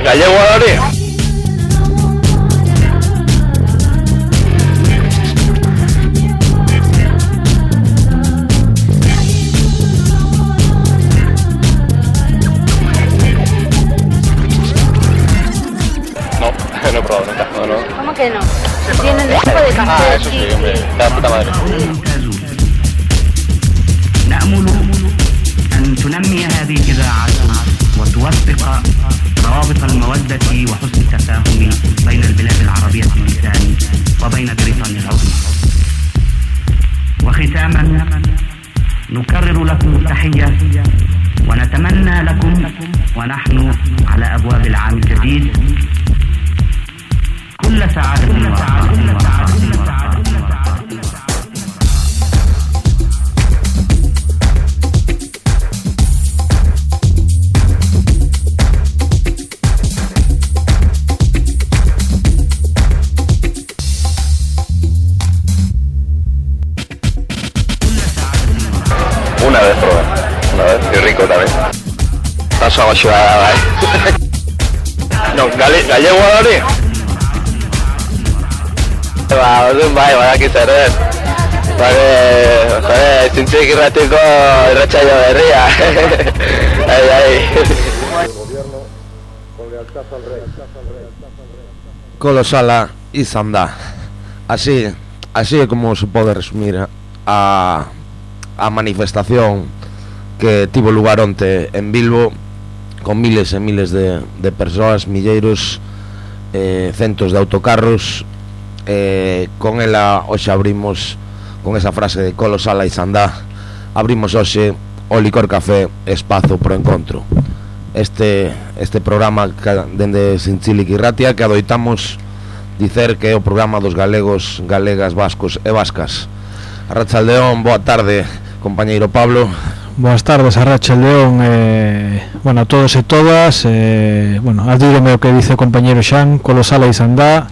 gallego hori? No, no he probado nunca. No, no. ¿Cómo que no? Tienen tipo de café. Ah, eso sí, hombre. La puta madre. نأمل أن تنمي هذه الإذاعات وتوثق روابط المودة وحسن التفاهم بين البلاد العربية اللسان وبين بريطانيا العظمى. وختاما نكرر لكم التحية ونتمنى لكم ونحن على أبواب العام الجديد كل سعادة ورخاء Chivada, ¿eh? No, gale, gallego hori? Ba, orduan bai, badakit ere. Bare, jode, zintzik irratiko irratxaio berria. ai, ai. Colosala izan da. Así, así é como se pode resumir a, a manifestación que tivo lugar onte en Bilbo miles e miles de, de persoas, milleiros, eh, centos de autocarros eh, con ela hoxe abrimos con esa frase de Colosala Isandá abrimos hoxe o licor café espazo pro encontro este este programa ca- dende Sinchilic e Ratia que adoitamos dicer que é o programa dos galegos, galegas, vascos e vascas. Arrachaldeón, boa tarde, compañeiro Pablo. Boas tardes a Rachel León eh, Bueno, a todos e todas eh, Bueno, adírome o que dice o compañero Xan Colosala e Sandá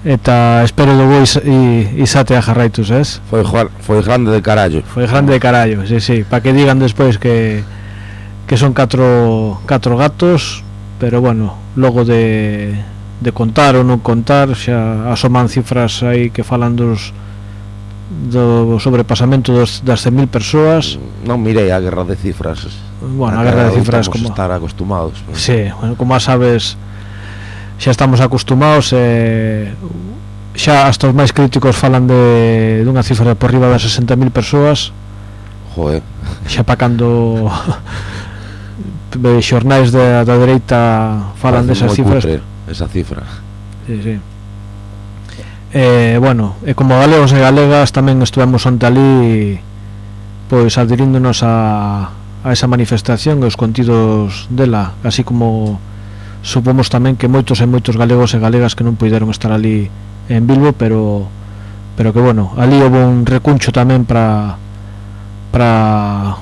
Eta espero do bois e, e sate a jarraitus, es? Foi foi grande de carallo. Foi grande de carallo, sí, sí Para que digan despois que Que son catro, catro gatos Pero bueno, logo de De contar ou non contar Xa asoman cifras aí que falan dos do sobrepasamento dos, das 100.000 persoas. Non mirei a guerra de cifras. Bueno, a, a guerra de cifras como estar acostumados pero... Sí, bueno, como as xa estamos acostumados eh, xa hasta os máis críticos falan de dunha cifra por riba das 60.000 persoas. Joder Xa pa cando xornais da, da dereita falan Parece desas cifras. cutre, esa cifra. Sí, sí eh, bueno, e como galegos e galegas tamén estuvemos ante ali pois adiríndonos a, a esa manifestación e os contidos dela, así como supomos tamén que moitos e moitos galegos e galegas que non puideron estar ali en Bilbo, pero pero que bueno, ali houve un recuncho tamén para para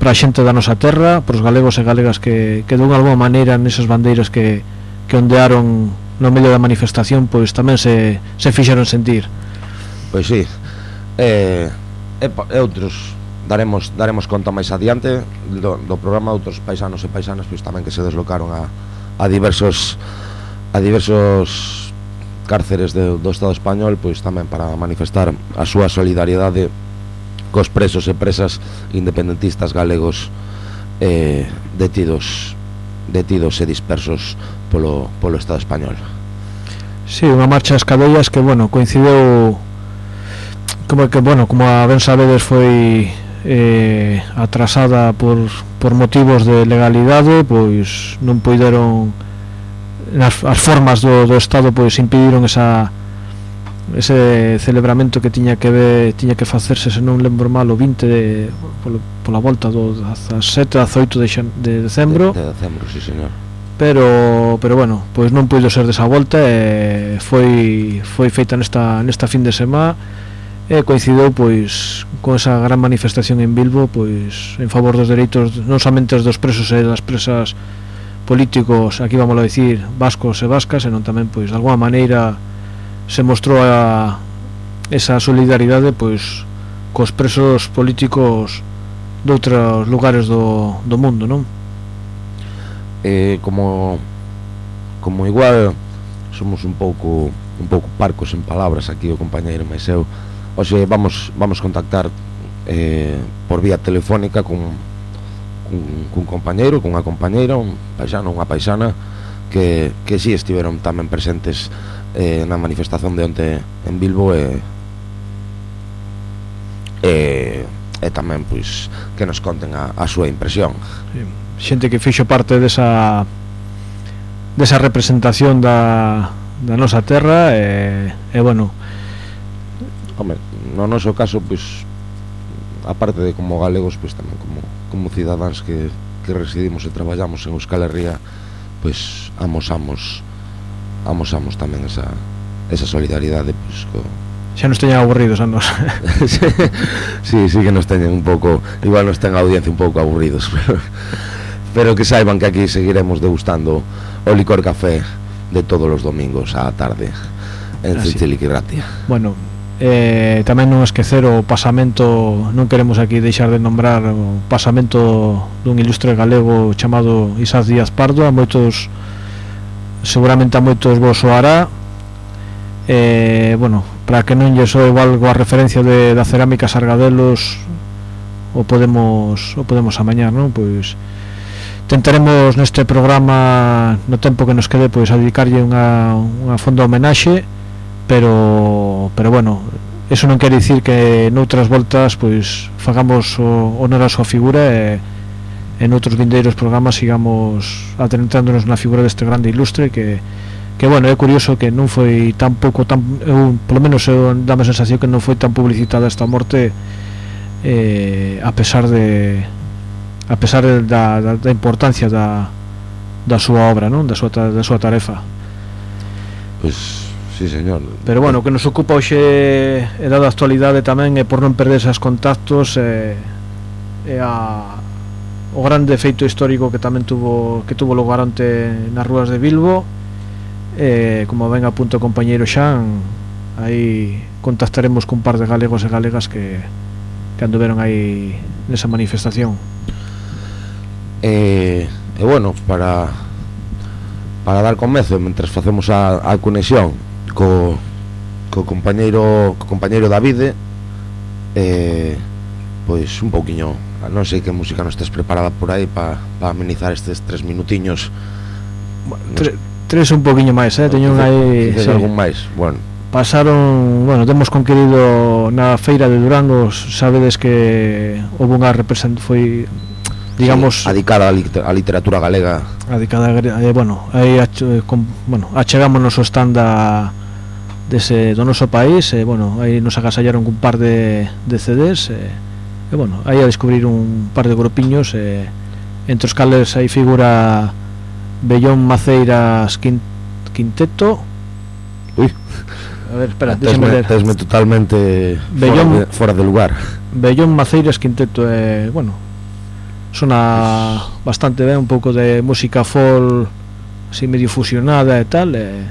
para a xente da nosa terra, para os galegos e galegas que, que de unha alguma maneira nesas bandeiras que, que ondearon no medio da manifestación pois tamén se, se fixeron sentir. Pois sí. Eh, e, e outros daremos daremos conta máis adiante do, do programa. Outros paisanos e paisanas pois tamén que se deslocaron a, a diversos a diversos cárceres de, do Estado español pois tamén para manifestar a súa solidariedade cos presos e presas independentistas galegos eh, detidos detidos e dispersos polo, polo Estado español. Si, sí, unha marcha ás cadellas que, bueno, coincideu como que, bueno, como a ben sabedes foi eh, atrasada por, por motivos de legalidade pois non poideron as, as formas do, do Estado pois impediron esa ese celebramento que tiña que ver, tiña que facerse se non lembro mal o 20 de, polo, pola volta do 17 a 18 de, xan, de decembro. De, de decembro, si sí, señor. Pero pero bueno, pois non puido ser desa volta e foi foi feita nesta nesta fin de semana e coincidou pois con esa gran manifestación en Bilbo pois en favor dos dereitos non somente dos presos e das presas políticos, aquí vamos a decir, vascos e vascas, senón tamén pois de alguma maneira se mostrou a esa solidaridade pois cos presos políticos doutros lugares do, do mundo, non? Eh, como como igual somos un pouco un pouco parcos en palabras aquí o compañeiro máis eu hoxe vamos vamos contactar eh, por vía telefónica cun, cun, cun compañeiro, cunha compañeira, un paisano, unha paisana que, que si sí estiveron tamén presentes eh, na manifestación de onte en Bilbo e, e, e tamén pois que nos conten a, a súa impresión sí. Xente que fixo parte desa desa representación da, da nosa terra e, e bueno Home, no noso caso pois aparte de como galegos pois tamén como, como cidadáns que, que residimos e traballamos en Euskal Herria pois amosamos amosamos tamén esa esa solidaridade pois co xa nos teñen aburridos a nos sí, sí que nos teñen un pouco igual nos ten a audiencia un pouco aburridos pero, pero que saiban que aquí seguiremos degustando o licor café de todos os domingos á tarde en. Cintiliquiratia bueno, eh, tamén non esquecer o pasamento non queremos aquí deixar de nombrar o pasamento dun ilustre galego chamado Isaac Díaz Pardo a moitos seguramente a moitos vos soará eh, bueno, para que non lle soe algo a referencia de, da cerámica Sargadelos o podemos o podemos amañar, non? Pois tentaremos neste programa no tempo que nos quede pois a dedicarlle unha unha fonda homenaxe, pero pero bueno, eso non quer dicir que noutras voltas pois fagamos o, honor a súa figura e eh, en outros vindeiros programas sigamos adentrándonos na figura deste grande ilustre que que bueno, é curioso que non foi tan pouco tan eu, polo menos eu dame a sensación que non foi tan publicitada esta morte eh, a pesar de a pesar de, da, da, da importancia da, da súa obra, non? Da súa, da súa tarefa. Pois Sí, señor. Pero bueno, o que nos ocupa hoxe é a actualidade tamén é por non perder esas contactos eh, e, e a o grande feito histórico que tamén tuvo que tuvo lugar ante nas rúas de Bilbo. Eh, como ven a o compañeiro Xan aí contactaremos cun par de galegos e galegas que, que anduveron aí nesa manifestación. E, eh, e bueno para para dar comezo mentres facemos a, a conexión co, co compañeiro co compañeiro Davide eh, pois un pouquiño non sei que música non estés preparada por aí para pa amenizar estes tres minutiños Tre, tres un poquinho máis, eh? teño aí sí. algún máis bueno Pasaron, bueno, temos conquerido na feira de Durango, sabedes que houve unha represent foi digamos sí, adicada a, liter, a literatura galega adicada eh, bueno, aí eh, con, bueno, achegámonos o stand da dese do noso país e bueno, aí nos agasallaron un par de, de CDs e, e bueno, aí a descubrir un par de grupiños e, entre os cales aí figura Bellón Maceiras Quin, Quinteto. Ui, a ver, espera, déxame ler tesme totalmente fora Bellón- de, fora de lugar. Bellón Maceiras Quinteto é, bueno, sona bastante ben, un pouco de música folk así medio fusionada e tal, e,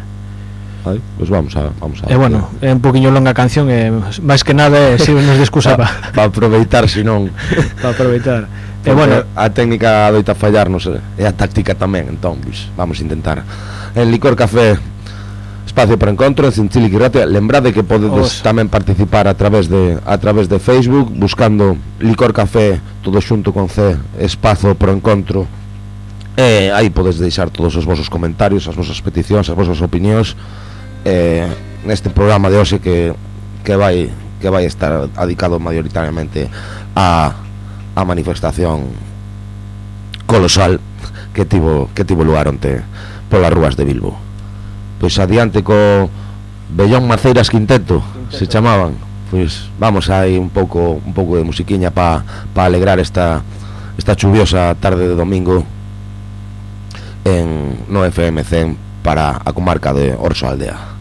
Aí, pues vamos a vamos a. E eh, bueno, é un poquiño longa canción e eh, máis que nada eh, sirvenos de excusa para pa aproveitar, senón para aproveitar. E eh, bueno, a técnica doita fallarnos eh, e a táctica tamén, entón, pois, pues, vamos intentar. En Licor Café espacio para encontro en Cincilic Ratia. Lembrade que podedes Os. tamén participar a través de a través de Facebook buscando Licor Café todo xunto con C, espazo para encontro. E aí podes deixar todos os vosos comentarios, as vosas peticións, as vosas opinións. Eh, neste programa de hoxe que, que vai que vai estar adicado mayoritariamente a, a manifestación colosal que tivo que tivo lugar onte polas rúas de Bilbo. Pois adiante co Bellón Maceiras Quinteto, se chamaban. Pois vamos aí un pouco un pouco de musiquiña pa pa alegrar esta esta chuviosa tarde de domingo en no FM 100 para a comarca de Orso Aldea.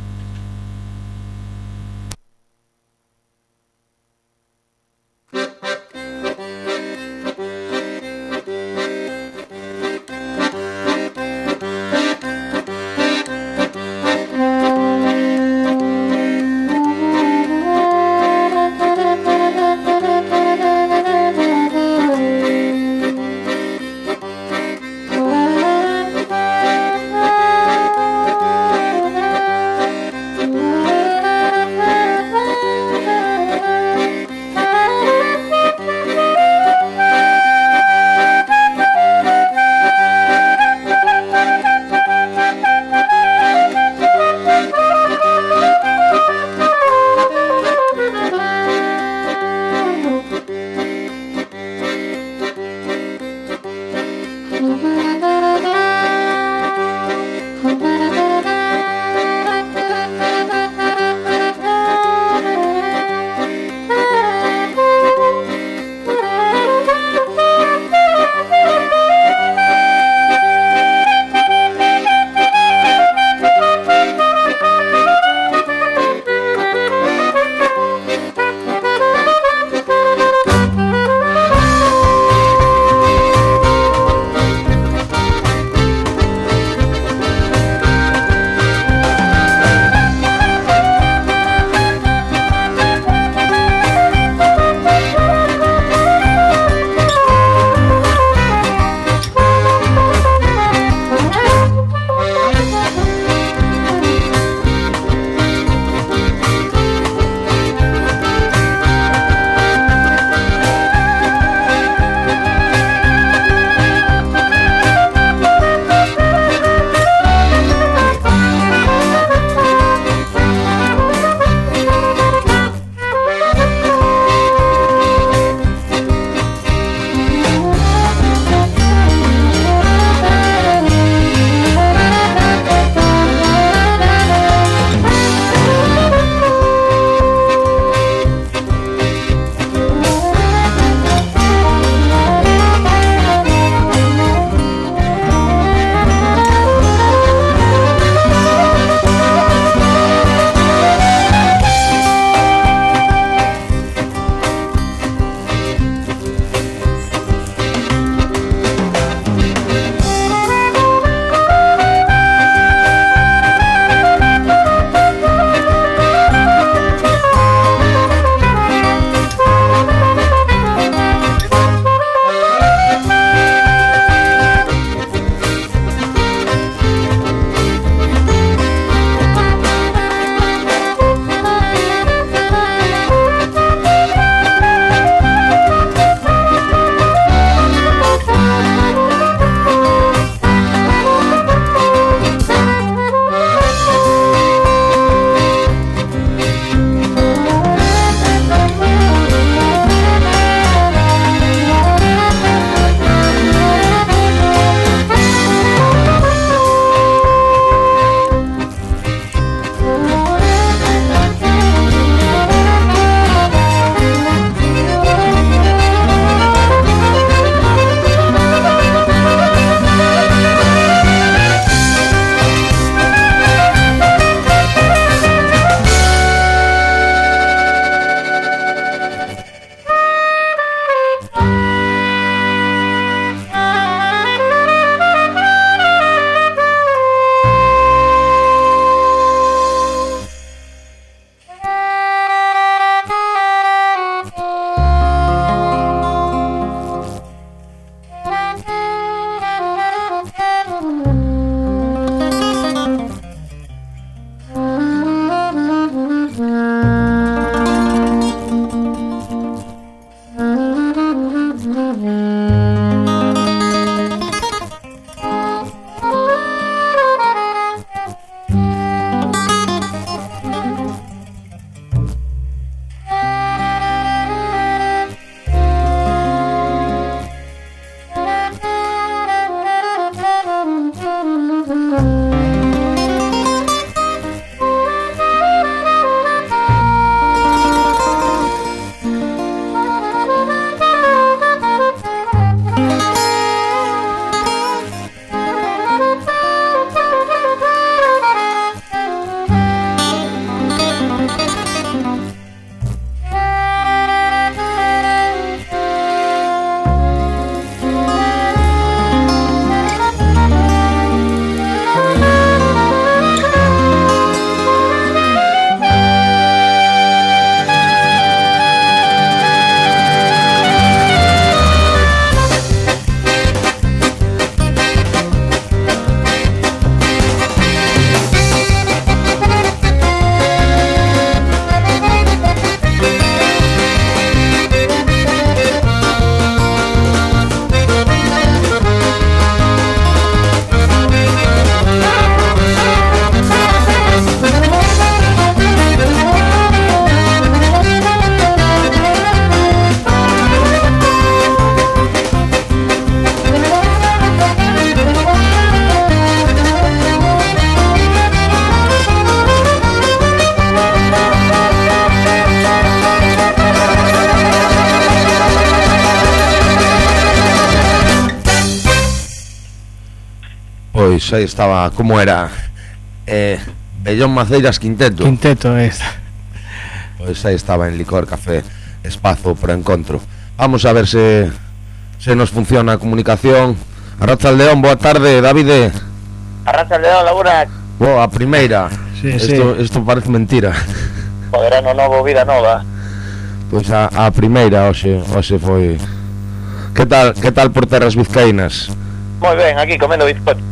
Pois aí estaba, como era eh, Bellón Maceiras Quinteto Quinteto es. Pois aí estaba en Licor Café Espazo para encontro Vamos a ver se se nos funciona a comunicación Arracha León, boa tarde, Davide Arranza León, Laguna, Boa, a primeira Sí, Isto, sí. isto parece mentira joder, ano novo, vida nova. Pois a, a primeira hoxe, hoxe foi Que tal, que tal por terras vizcaínas? Moi ben, aquí comendo bizcocho.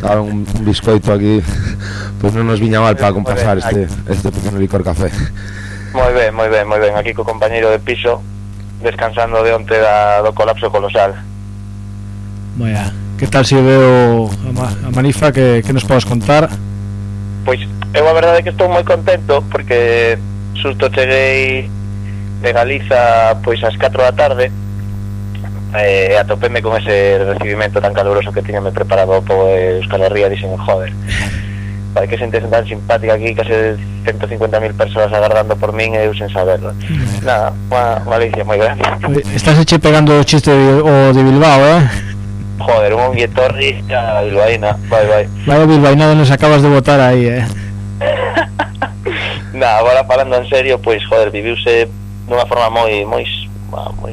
Claro, un, un biscoito aquí. Pois non nos viña mal para compasar este, este pequeno licor café. Moi ben, moi ben, moi ben Aquí co compañero de piso Descansando de onte da, do colapso colosal. Vaya. que tal se veo a, a Manifa? Eh, que, que nos podes contar? Pois, eu a verdade é que estou moi contento Porque susto cheguei de Galiza pois ás 4 da tarde eh, atopéme con ese recibimento tan caluroso que tiñame preparado po Euskal Herria dixen, joder para que sentes tan simpática aquí case 150.000 persoas agardando por min eh, e eu sen saberlo. Nada, unha malicia moi grande. Estás eche pegando o chiste de, o de Bilbao, eh? Joder, un guietorri a Bilbaína, vai, vai Vaya Bilbaína nos acabas de votar aí, eh? nada, agora falando en serio, pois, joder, viviuse dunha forma moi, moi, moi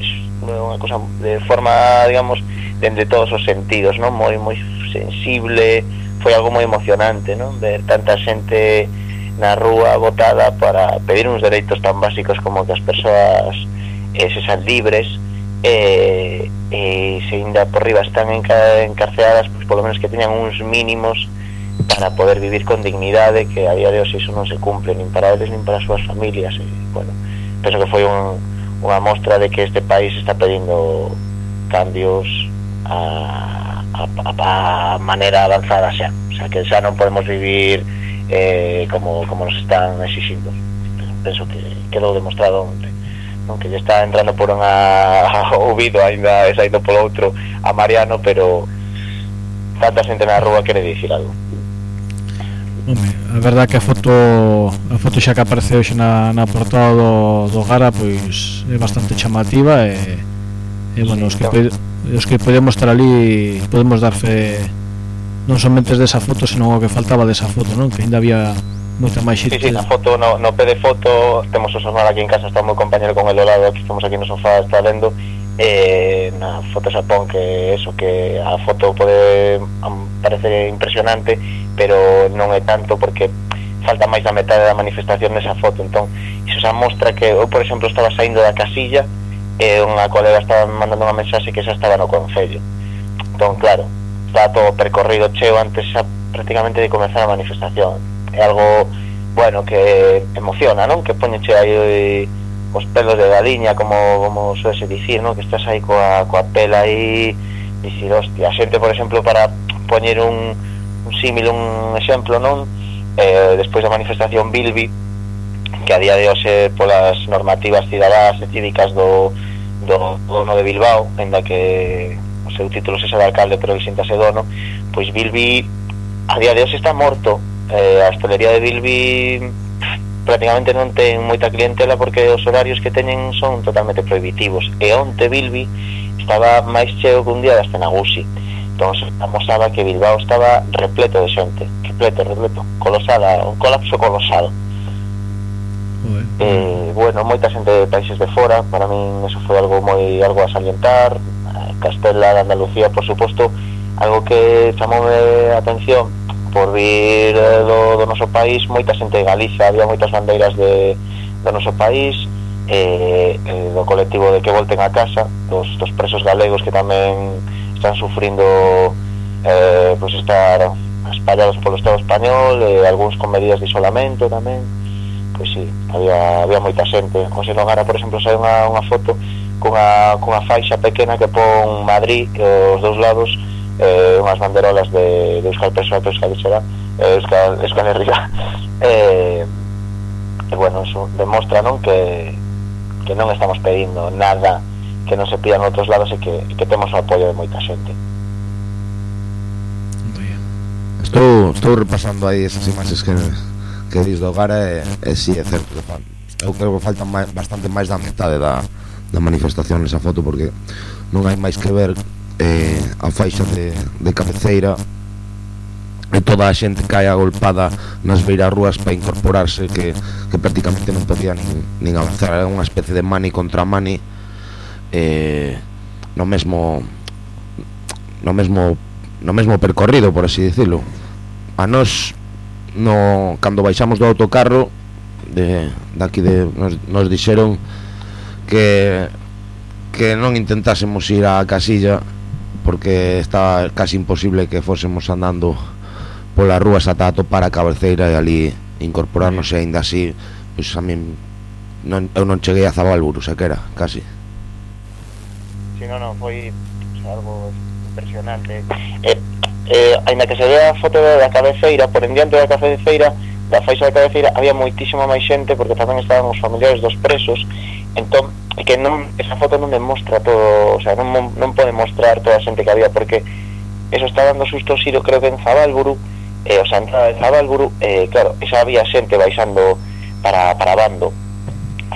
unha cosa de forma, digamos, dende todos os sentidos, non? Moi moi sensible, foi algo moi emocionante, non? Ver tanta xente na rúa votada para pedir uns dereitos tan básicos como que as persoas eh, se san libres e eh, eh, se ainda por riba están enca encarceladas pois polo menos que teñan uns mínimos para poder vivir con dignidade que a día de hoxe iso non se cumple nin para eles nin para as súas familias e, bueno, penso que foi un, unha mostra de que este país está pedindo cambios a, a, a, a maneira avanzada xa o sea, que xa non podemos vivir eh, como, como nos están exixindo. Penso que quedou demostrado onte. Non que lle está entrando por unha ouvido ainda e saindo polo outro a Mariano pero tanta xente na rúa quere dicir algo. Home, a verdad que a foto a foto xa que aparece hoxe na, na portada do, do Gara pois é bastante chamativa e, e bueno, os que, os que podemos estar ali podemos dar fe non somente desa foto, senón o que faltaba desa foto, non? Que ainda había moita máis xente. Sí, sí, na foto, no, no pé de foto, temos o sofá aquí en casa, está o meu compañero con el do lado, aquí estamos aquí no sofá, está vendo, eh, na foto Xapón que eso que a foto pode parecer impresionante pero non é tanto porque falta máis da metade da manifestación nesa foto. Entón iso xa mostra que eu por exemplo estaba saindo da casilla e unha colega estaba mandando unha mensaxe que xa estaba no Concello. Entón claro está todo percorrido cheo antes xa prácticamente de comenzar a manifestación. É algo bueno que emociona non? Que poñeche aí os pelos de galiña, como, como suese dicir, no? que estás aí coa, coa pela aí, dicir, hostia, a xente, por exemplo, para poñer un, un símil, un exemplo, non? Eh, despois da manifestación Bilbi, que a día de hoxe polas normativas cidadás e cívicas do, do dono de Bilbao, enda que o seu título se de alcalde, pero el sintase dono, pois Bilbi a día de hoxe está morto, eh, a hostelería de Bilbi prácticamente non ten moita clientela porque os horarios que teñen son totalmente prohibitivos. E onte Bilbi estaba máis cheo que un día das Tenagusi. Entón amosaba que Bilbao estaba repleto de xente. Repleto, repleto, colosada un colapso colosado. Eh, bueno, moita xente de países de fora. Para min eso foi algo moi algo a salientar. Castela de Andalucía, por suposto algo que chamoume a atención por vir eh, do, do noso país moita xente de Galiza, había moitas bandeiras de, do noso país eh, eh, do colectivo de que volten a casa dos, dos presos galegos que tamén están sufrindo eh, pues estar espallados polo Estado español e eh, algúns con medidas de isolamento tamén pois sí, había, había moita xente. José Nogara, por exemplo, sai unha, unha foto cunha, cunha faixa pequena que pon Madrid eh, os dous lados eh, unhas banderolas de, de Euskal Preso a Euskal Herria eh, Euskal, Euskal Herria eh, e bueno, eso demostra non que, que non estamos pedindo nada que non se pida en outros lados e que, e que temos o apoio de moita xente Estou, estou repasando aí esas imaxes que, que dis do Gara e, e si sí, é certo que fan. Eu creo que faltan máis, bastante máis da metade da, da manifestación nesa foto porque non hai máis que ver eh, a faixa de, de cabeceira e toda a xente cae agolpada nas beiras rúas para incorporarse que, que prácticamente non podía nin, nin avanzar. Era unha especie de mani contra mani eh, no mesmo no mesmo no mesmo percorrido por así dicirlo a nos no cando baixamos do autocarro de daqui de nos, nos dixeron que que non intentásemos ir á casilla porque estaba casi imposible que fósemos andando polas rúas ata atopar a cabeceira e ali incorporarnos e aínda así pois a min non, eu non cheguei a Zabalburu, sequera, casi. Si no, no, foi algo impresionante. Eh, eh, ainda que se vea a foto da cabeceira por en diante da cabeceira da faixa da cabeceira había moitísima máis xente porque tamén estaban os familiares dos presos. Entón, que non esa foto non demostra todo, o sea, non, non pode mostrar toda a xente que había porque eso está dando susto sido creo que en Zabalburu, eh, o sea, entrada de Zabalburu, eh, claro, esa había xente baixando para, para bando,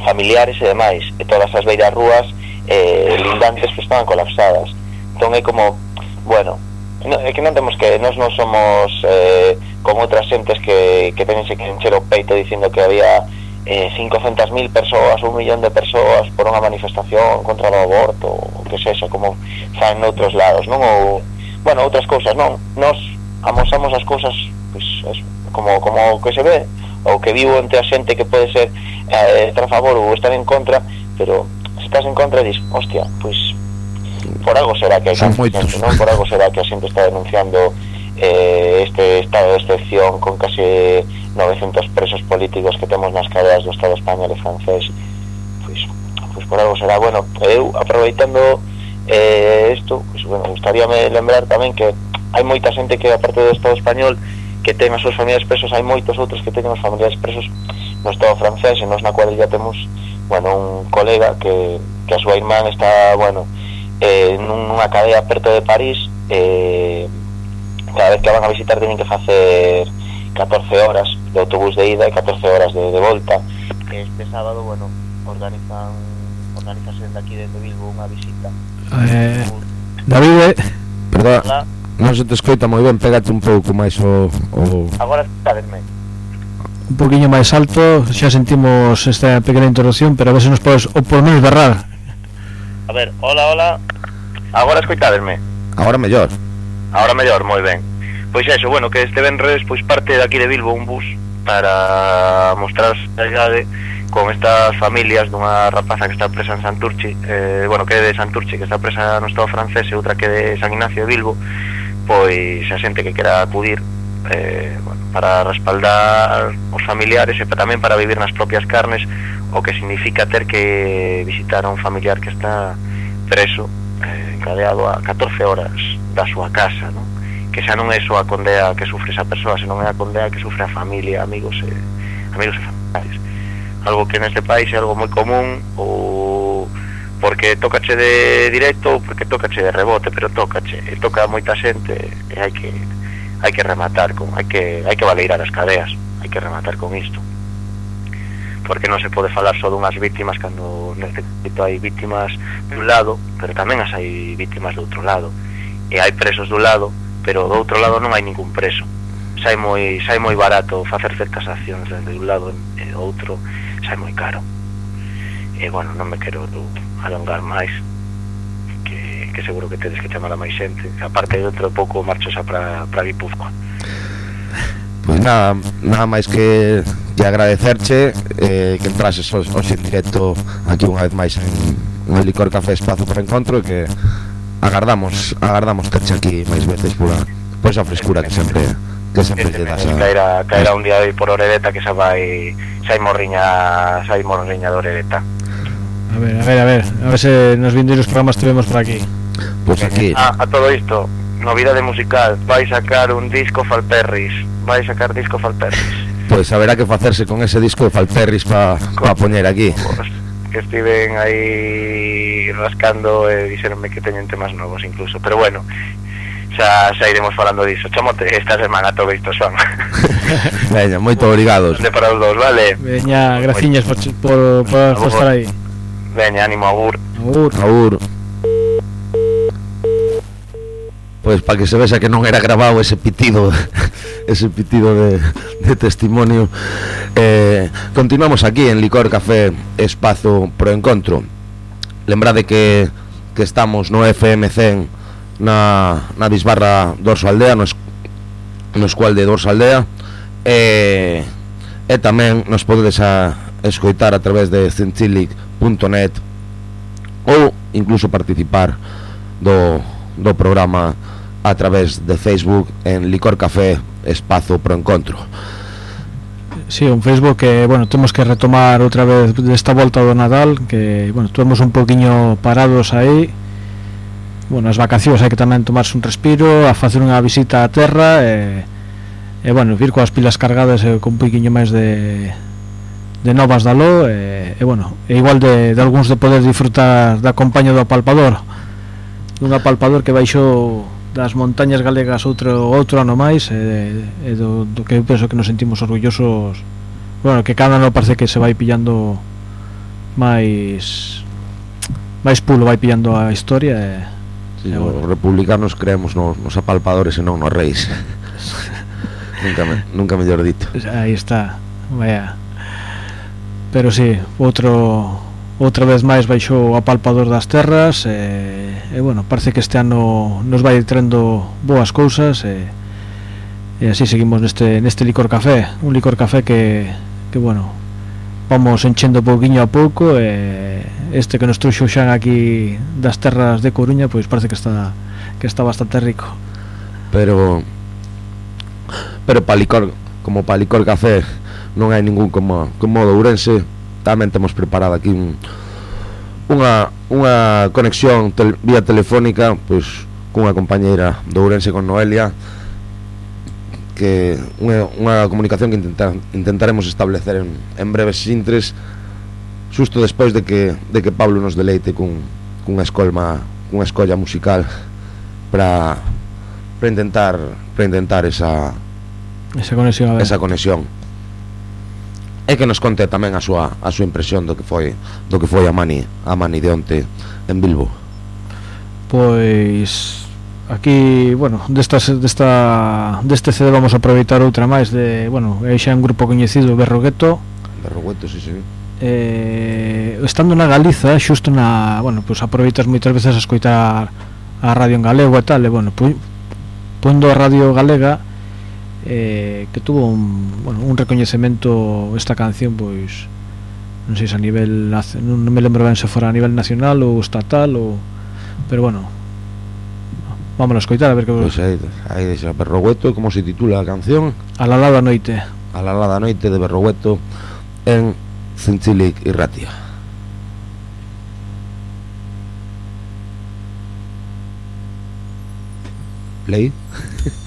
familiares e demais, e todas as beiras rúas eh, lindantes que estaban colapsadas. Entón é como, bueno, no, é que non temos que, nós non somos eh, como outras xentes que, que tenense que encher o peito dicindo que había eh, 500.000 persoas, un millón de persoas por unha manifestación contra o aborto, o que sexa, como fan noutros lados, non? Ou, bueno, outras cousas, non? Nos amosamos as cousas pues, es, como, como que se ve, ou que vivo entre a xente que pode ser eh, estar a favor ou estar en contra, pero se estás en contra, dis, hostia, pois pues, por algo será que hai Son moitos. non? Por algo será que a xente está denunciando eh, este estado de excepción con case 900 presos políticos que temos nas cadeas do Estado español e francés pois, pois por algo será. Bueno eu aproveitando eh, isto, pois, bueno, gustaríame lembrar tamén que hai moita xente que aparte do Estado español que ten as súas familias presos hai moitos outros que teñen os familiares presos no Estado francés. E nos na cuadrilla temos bueno, un colega que, que a súa irmán está bueno, eh, nunha cadea perto de París eh, cada vez que van a visitar teñen que facer 14 horas de autobús de ida e 14 horas de, de volta. Este sábado, bueno, organizan organizase de aquí, desde Bilbo, unha visita. Eh, David, eh, perdón, non se te escoita moi ben, pégate un pouco máis o... o... Agora escutadesme. Un poquinho máis alto, xa sentimos esta pequena interrupción, pero a ver se nos podes, ou por menos barrar. A ver, hola, hola. Agora escoitadesme. Agora mellor. Agora mellor, moi ben. Pois eso, bueno, que este venres pois parte de aquí de Bilbo un bus para mostrar a con estas familias dunha rapaza que está presa en Santurchi, eh, bueno, que é de Santurchi, que está presa no Estado francés e outra que é de San Ignacio de Bilbo, pois a xente que quera acudir eh, bueno, para respaldar os familiares e tamén para vivir nas propias carnes o que significa ter que visitar a un familiar que está preso eh, encadeado a 14 horas da súa casa, non? que xa non é só a condea que sufre esa persoa, senón é a condea que sufre a familia, amigos e, amigos e familiares. Algo que neste país é algo moi común, ou porque tocache de directo, ou porque tocache de rebote, pero tocache, e toca a moita xente, e hai que hai que rematar con, hai que hai que valeirar as cadeas, hai que rematar con isto. Porque non se pode falar só dunhas víctimas cando neste hai víctimas de un lado, pero tamén as hai víctimas do outro lado. E hai presos do lado pero do outro lado non hai ningún preso. Sai moi, sai moi barato facer certas accións de un lado e do outro sai moi caro. E bueno, non me quero alongar máis que, que seguro que tedes que chamar a máis xente. Aparte parte de outro pouco marcho xa para Guipúzcoa. Pois nada, nada máis que que agradecerche eh, que entrases hoxe en directo aquí unha vez máis en, en Licor Café Espazo para Encontro e que agardamos agardamos terche aquí máis veces pola por esa frescura que sempre que sempre lle das a... caerá, caerá un día de por Orereta que xa vai xa hai morriña xa hai morriña de Orereta A ver, a ver, a ver, a ver se nos vindeiros programas tuvemos por aquí. Pois aquí. Ah, a todo isto novidade musical vai sacar un disco Falperris vai sacar disco Falperris Pois haberá que facerse con ese disco de Falperris para pa poñer aquí que estiven aí rascando e dixeronme que teñen temas novos incluso, pero bueno, xa, xa iremos falando diso. Chamote esta semana todo isto son. Veña, moito obrigados. De para os dous, vale. Veña, graciñas por, por, por, por estar aí. Veña, ánimo, agur. Agur. Agur. pois para que se vexa que non era grabado ese pitido ese pitido de, de testimonio. Eh, continuamos aquí en Licor Café Espazo Pro Encontro. Lembrade que, que estamos no FM100 na, na bisbarra Dorso Aldea no, es, no cual de Dorso Aldea e, e tamén nos podedes a, escoitar a través de centilic.net ou incluso participar do, do programa a través de Facebook en Licor Café Espazo Pro Encontro. Sí, un Facebook que, bueno, temos que retomar outra vez desta volta do Nadal que, bueno, estuemos un poquinho parados aí bueno, as vacacións hai que tamén tomarse un respiro a facer unha visita á terra e, e bueno, vir coas pilas cargadas e con un poquinho máis de de novas da lo e, e bueno, e igual de, de algúns de poder disfrutar da compañía do apalpador dun apalpador que baixou das montañas galegas outro outro ano máis e, e do, do que eu penso que nos sentimos orgullosos bueno, que cada ano parece que se vai pillando máis máis pulo vai pillando a historia e, Sí, E bueno. os republicanos creemos nos, nos apalpadores e non nos reis. nunca, me, nunca mellor dito. aí está vaya pero sí, outro outra vez máis baixou a palpador das terras e, e bueno, parece que este ano nos vai trendo boas cousas e, e así seguimos neste, neste licor café. Un licor café que, que bueno vamos enchendo pouquiño a pouco e este que nos trouxo xan aquí das terras de Coruña pois parece que está que está bastante rico. Pero pero palicor como palicor café non hai ningún como como o Ourense. Tamén temos preparado aquí un, unha unha conexión tel, vía telefónica, pois cunha compañeira de Ourense con Noelia que unha, unha comunicación que intentar, intentaremos establecer en, en breves sintres xusto despois de que de que Pablo nos deleite cun cunha escolma cunha escolla musical para para intentar para intentar esa esa conexión a ver. esa conexión e que nos conte tamén a súa a súa impresión do que foi do que foi a Mani, a Mani de onte en Bilbo. Pois aquí, bueno, destas desta deste CD vamos a aproveitar outra máis de, bueno, é xa un grupo coñecido Berrogueto. Berrogueto, si, sí, si. Sí. Eh, estando na Galiza, xusto na, bueno, pois aproveitas moitas veces a escoitar a radio en galego e tal, e bueno, pois pondo a radio galega eh, que tuvo un, bueno, un recoñecemento esta canción, pois non sei se a nivel non, me lembro ben se fora a nivel nacional ou estatal ou pero bueno Vamos a escoitar a ver que Pois aí, aí deixa Berrogueto, como se titula a canción? a la lada noite. A la lada noite de Berrogueto en Cinchilic y Ratia. Play.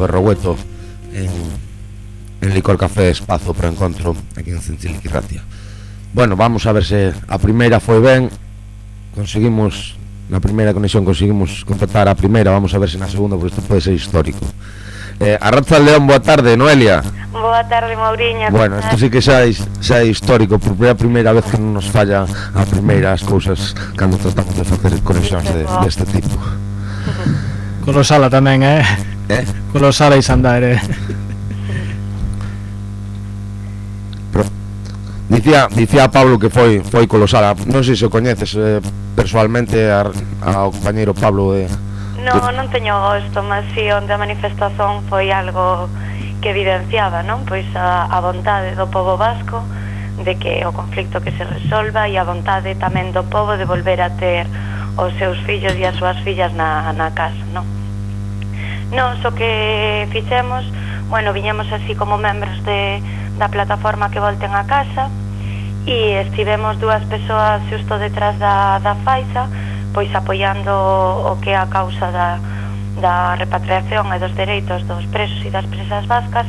Berrogueto en, en Licor Café Espazo para Encontro aquí en Centiliquirratia Bueno, vamos a ver se a primeira foi ben. Conseguimos, na primeira conexión conseguimos contactar a primeira. Vamos a ver se na segunda, porque isto pode ser histórico. Eh, Arraza León, boa tarde, Noelia? Boa tarde, Mauriña Bueno, isto sí que xa, xa é histórico. Porque é a primeira vez que non nos falla A primeira as cousas Cando tratamos de facer conexións de, deste tipo. Colosala tamén, eh? Eh? Kolosala izan da ere. Pero, dicía, dicía Pablo que foi foi colosala. Non sei se o coñeces eh, persoalmente a, ao compañeiro Pablo de No, non teño gosto, mas si onde a manifestación foi algo que evidenciaba, non? Pois a, a vontade do povo vasco de que o conflicto que se resolva e a vontade tamén do povo de volver a ter os seus fillos e as súas fillas na, na casa. Nos o que fixemos, bueno, viñemos así como membros de, da plataforma que volten a casa e estivemos dúas persoas xusto detrás da, da Faixa pois apoiando o que é a causa da, da repatriación e dos dereitos dos presos e das presas vascas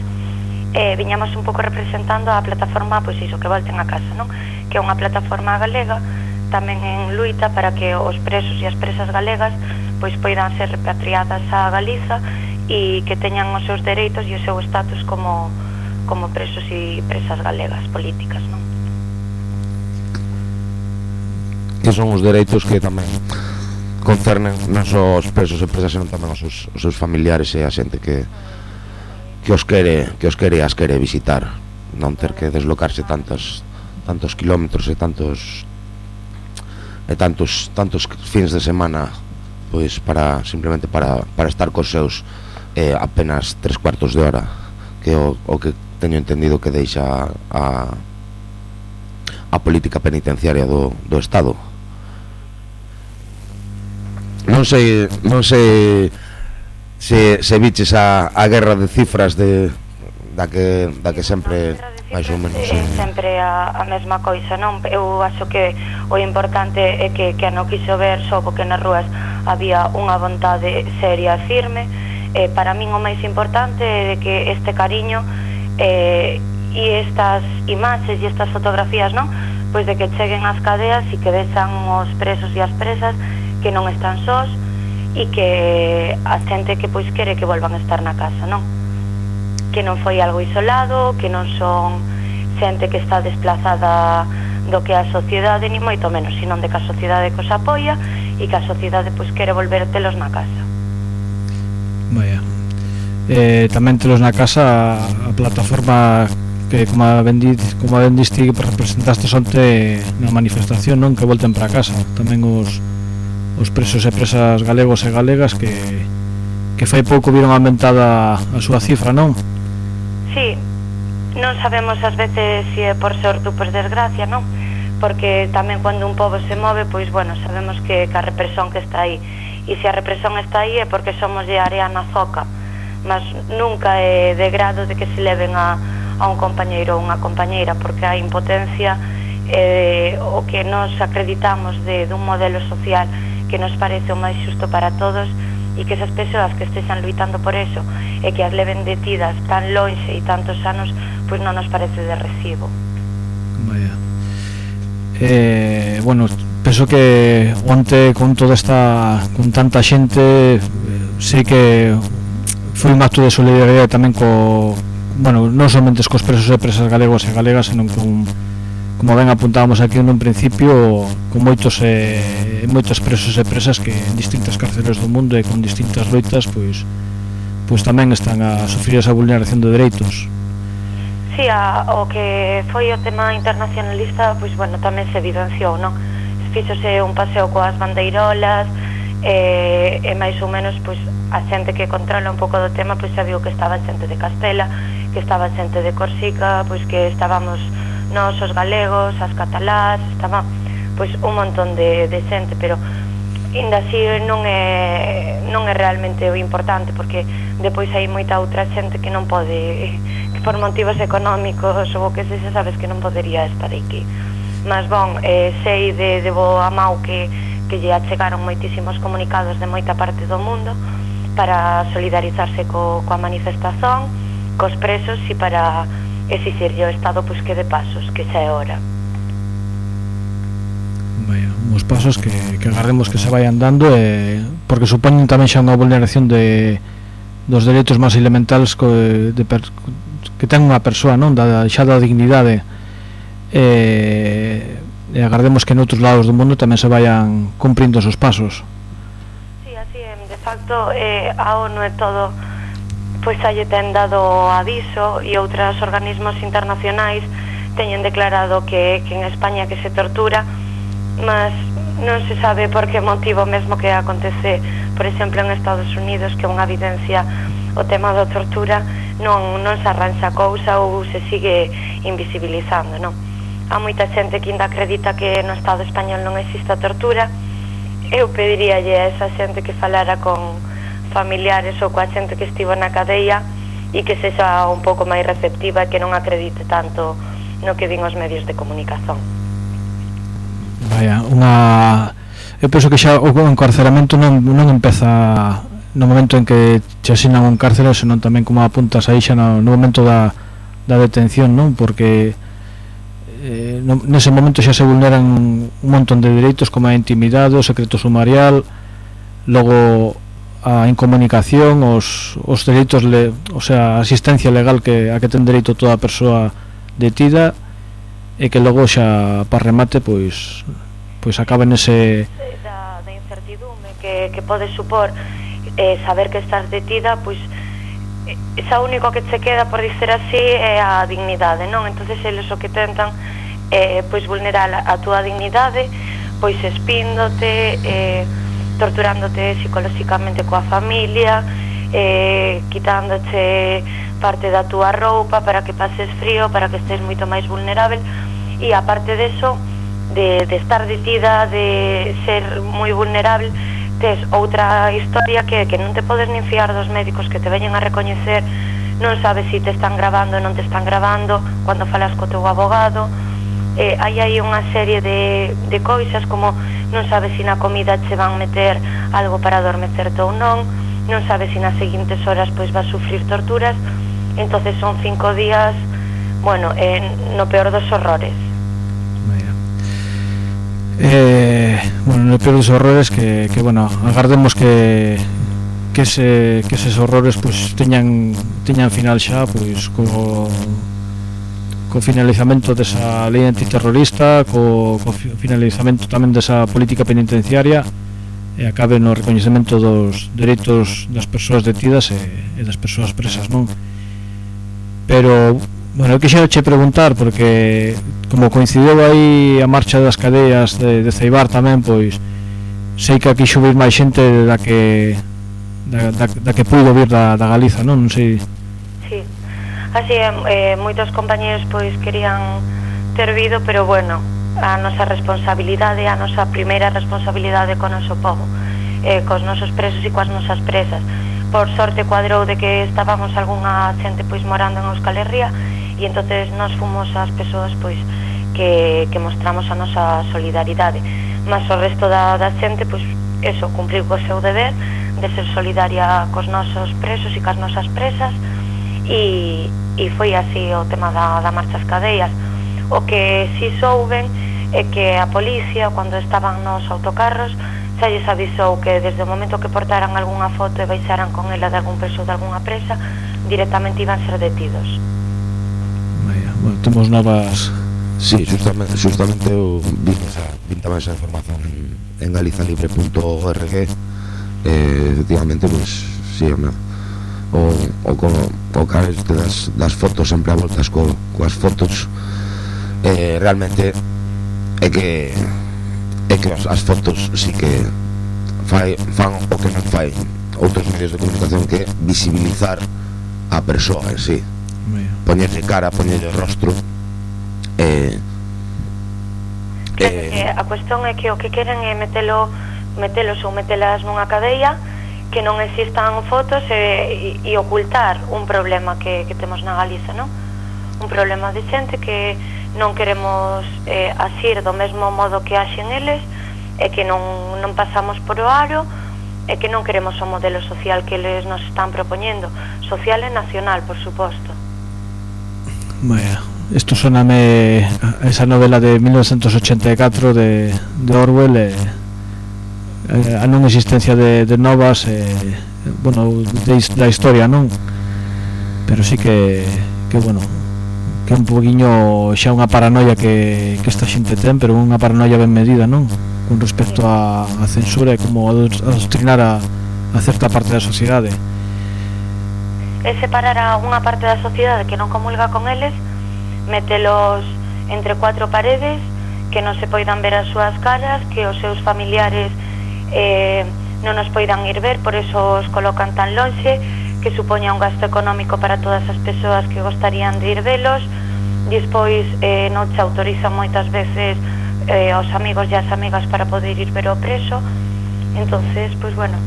eh, viñamos un pouco representando a plataforma pois iso, que volten a casa non? que é unha plataforma galega tamén en luita para que os presos e as presas galegas pois poidan ser repatriadas a Galiza e que teñan os seus dereitos e o seu estatus como, como presos e presas galegas políticas, non? Que son os dereitos que tamén concernen non só os presos e presas, senón tamén os seus, os seus familiares e a xente que que os quere, que os quere e as quere visitar, non ter que deslocarse tantos tantos kilómetros e tantos e tantos tantos fins de semana pois para simplemente para, para estar cos seus eh, apenas tres cuartos de hora que o, o que teño entendido que deixa a, a política penitenciaria do, do Estado. Non sei non sei se, se viches a, a guerra de cifras de, da, que, da que sempre máis ou menos. É eh. sempre a, a mesma coisa, non? Eu acho que o importante é que, que non quiso ver só porque nas ruas había unha vontade seria e firme. Eh, para min o máis importante é de que este cariño eh, e estas imaxes e estas fotografías, non? Pois de que cheguen ás cadeas e que vexan os presos e as presas que non están sós e que a xente que pois quere que volvan a estar na casa, non? que non foi algo isolado, que non son xente que está desplazada do que a sociedade, ni moito menos, senón de que a sociedade cos apoia e que a sociedade pois, quere volvértelos na casa. Vaya. Eh, tamén telos na casa a plataforma que como ben, di, como ben diste que representaste onte na manifestación non que volten para casa tamén os, os presos e presas galegos e galegas que, que fai pouco viron aumentada a súa cifra non? Sí, non sabemos ás veces se si é por sorte ou por desgracia, non? Porque tamén cando un pobo se move, pois bueno, sabemos que que a represión que está aí. E se a represión está aí é porque somos de área na zoca, mas nunca é de grado de que se leven a, a un compañeiro ou unha compañeira, porque a impotencia eh, o que nos acreditamos de dun modelo social que nos parece o máis xusto para todos, e que esas persoas que estexan luitando por eso e que as leven detidas tan lonxe e tantos anos pois non nos parece de recibo Vaya. Eh, bueno, penso que onte con toda esta con tanta xente sei que foi un acto de solidaridade tamén co bueno, non somente cos presos e presas galegos e galegas, senón con como ben apuntábamos aquí nun principio con moitos e eh, moitos presos e presas que en distintas cárceles do mundo e con distintas loitas pois pois tamén están a sufrir esa vulneración de dereitos Si, sí, a, o que foi o tema internacionalista pois bueno, tamén se evidenciou non? fixose un paseo coas bandeirolas e, e máis ou menos pois, a xente que controla un pouco do tema pois sabía que estaba xente de Castela que estaba xente de Corsica pois que estábamos nós os galegos, as catalás, estaba pois un montón de, de xente, pero ainda así non é non é realmente o importante porque depois hai moita outra xente que non pode que por motivos económicos ou que se xa sabes que non podería estar aquí. Mas bon, eh, sei de, de bo a mau que, que lle achegaron moitísimos comunicados de moita parte do mundo para solidarizarse co, coa manifestación, cos presos e para exixirlle ao Estado pois que de pasos, que xa é hora. Vaya, uns pasos que, que agardemos que se vayan dando eh, porque supoñen tamén xa unha vulneración de dos dereitos máis elementales co, de per, que ten unha persoa, non? Da, xa da dignidade eh, e agardemos que noutros lados do mundo tamén se vayan cumprindo esos pasos. Sí, así é, de facto eh, a ONU é todo pois xa lle ten dado aviso e outros organismos internacionais teñen declarado que, que en España que se tortura mas non se sabe por que motivo mesmo que acontece por exemplo en Estados Unidos que é unha evidencia o tema da tortura non, non se arranxa cousa ou se sigue invisibilizando non? há moita xente que ainda acredita que no Estado español non existe a tortura eu pediríalle a esa xente que falara con, familiares ou coa xente que estivo na cadeia e que sexa un pouco máis receptiva e que non acredite tanto no que din os medios de comunicación. Vaya, unha... Eu penso que xa o encarceramento non, non empeza no momento en que che asinan un cárcere, senón tamén como apuntas aí xa no, no momento da, da detención, non? Porque eh, no, nese momento xa se vulneran un montón de dereitos como a intimidade, o secreto sumarial, logo a en comunicación os, os dereitos le, o sea, a asistencia legal que a que ten dereito toda a persoa detida e que logo xa para remate pois pois acaba nese da, da incertidume que, que pode supor eh, saber que estás detida pois eh, esa único que che queda por dicer así é a dignidade non? Entonces eles o que tentan eh, pois vulnerar a, a túa dignidade pois espíndote eh, torturándote psicolóxicamente coa familia, eh, quitándoche parte da túa roupa para que pases frío, para que estés moito máis vulnerável. E aparte deso de, de estar detida, de ser moi vulnerable, tes outra historia que que non te podes nin fiar dos médicos que te veñen a recoñecer. Non sabes se si te están grabando ou non te están grabando cando falas co teu abogado. Eh, hai aí unha serie de, de coisas como non sabes se na comida che van meter algo para adormecerte ou non, non sabes se nas seguintes horas pois vas sufrir torturas, entonces son cinco días, bueno, eh, no peor dos horrores. Eh, bueno, no peor dos horrores que, que bueno, agardemos que que, ese, que eses horrores pois, pues, teñan, teñan final xa pois, pues, co, co finalizamento desa lei antiterrorista co, co finalizamento tamén desa política penitenciaria e acabe no recoñecemento dos dereitos das persoas detidas e, e das persoas presas non? Pero bueno, eu quixera che preguntar porque como coincidiu aí a marcha das cadeas de, de Ceibar tamén pois sei que aquí xubir máis xente da que da, da, da que pudo vir da, da Galiza non, non sei Así eh, moitos compañeros pois querían ter vido, pero bueno, a nosa responsabilidade, a nosa primeira responsabilidade con o noso povo, eh, cos nosos presos e coas nosas presas. Por sorte cuadrou de que estábamos algunha xente pois morando en Euskal Herria e entonces nos fomos as persoas pois que, que mostramos a nosa solidaridade. Mas o resto da, da xente pois eso, cumpriu co seu deber de ser solidaria cos nosos presos e cas nosas presas e, e foi así o tema da, da marcha cadeas cadeias. O que si souben é que a policía cando estaban nos autocarros xa lles avisou que desde o momento que portaran algunha foto e baixaran con ela de algún preso de algunha presa directamente iban ser detidos. Vaya, bueno, temos novas Sí, justamente, justamente eu vin esa, vin tamén esa información en, en galizalibre.org eh, efectivamente, pues, sí, é o, o, co, o cara este das, das fotos sempre a voltas co, coas fotos eh, realmente é que é que as, as fotos si que fai, fan o que non fai outros medios de comunicación que visibilizar a persoa en sí. Poñerlle cara, poñerlle rostro eh, eh, a cuestión é que o que queren é metelo metelos ou metelas nunha cadeia que non existan fotos e, e, e ocultar un problema que, que temos na Galiza, non? Un problema de xente que non queremos eh, asir do mesmo modo que axen eles e que non, non pasamos por o aro e que non queremos o modelo social que eles nos están propoñendo social e nacional, por suposto Vaya, isto soname a esa novela de 1984 de, de Orwell e... Eh eh, a non existencia de, de novas eh, bueno, de, da historia non? Pero sí que que bueno que un poquinho xa unha paranoia que, que esta xente ten pero unha paranoia ben medida non? Con respecto á censura e como adoctrinar a, a certa parte da sociedade. E separar a unha parte da sociedade que non comulga con eles metelos entre cuatro paredes que non se poidan ver as súas caras que os seus familiares eh, non nos poidan ir ver, por eso os colocan tan lonxe, que supoña un gasto económico para todas as persoas que gostarían de ir velos, despois eh, non se autoriza moitas veces eh, aos amigos e as amigas para poder ir ver o preso, entonces, pois pues, bueno,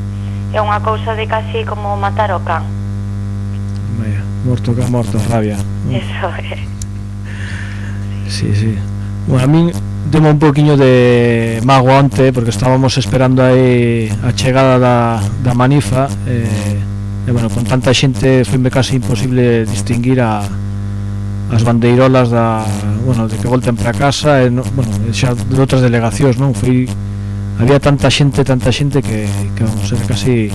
é unha cousa de casi como matar o can. Vaya, morto can, morto, rabia. Eso é. Eh. Sí, sí. Bueno, a min demo un poquinho de mago onte porque estábamos esperando aí a chegada da, da manifa e, e bueno, con tanta xente foi me imposible distinguir a as bandeirolas da, bueno, de que volten para casa e no, bueno, xa de outras delegacións, non? Foi había tanta xente, tanta xente que que vamos, era casi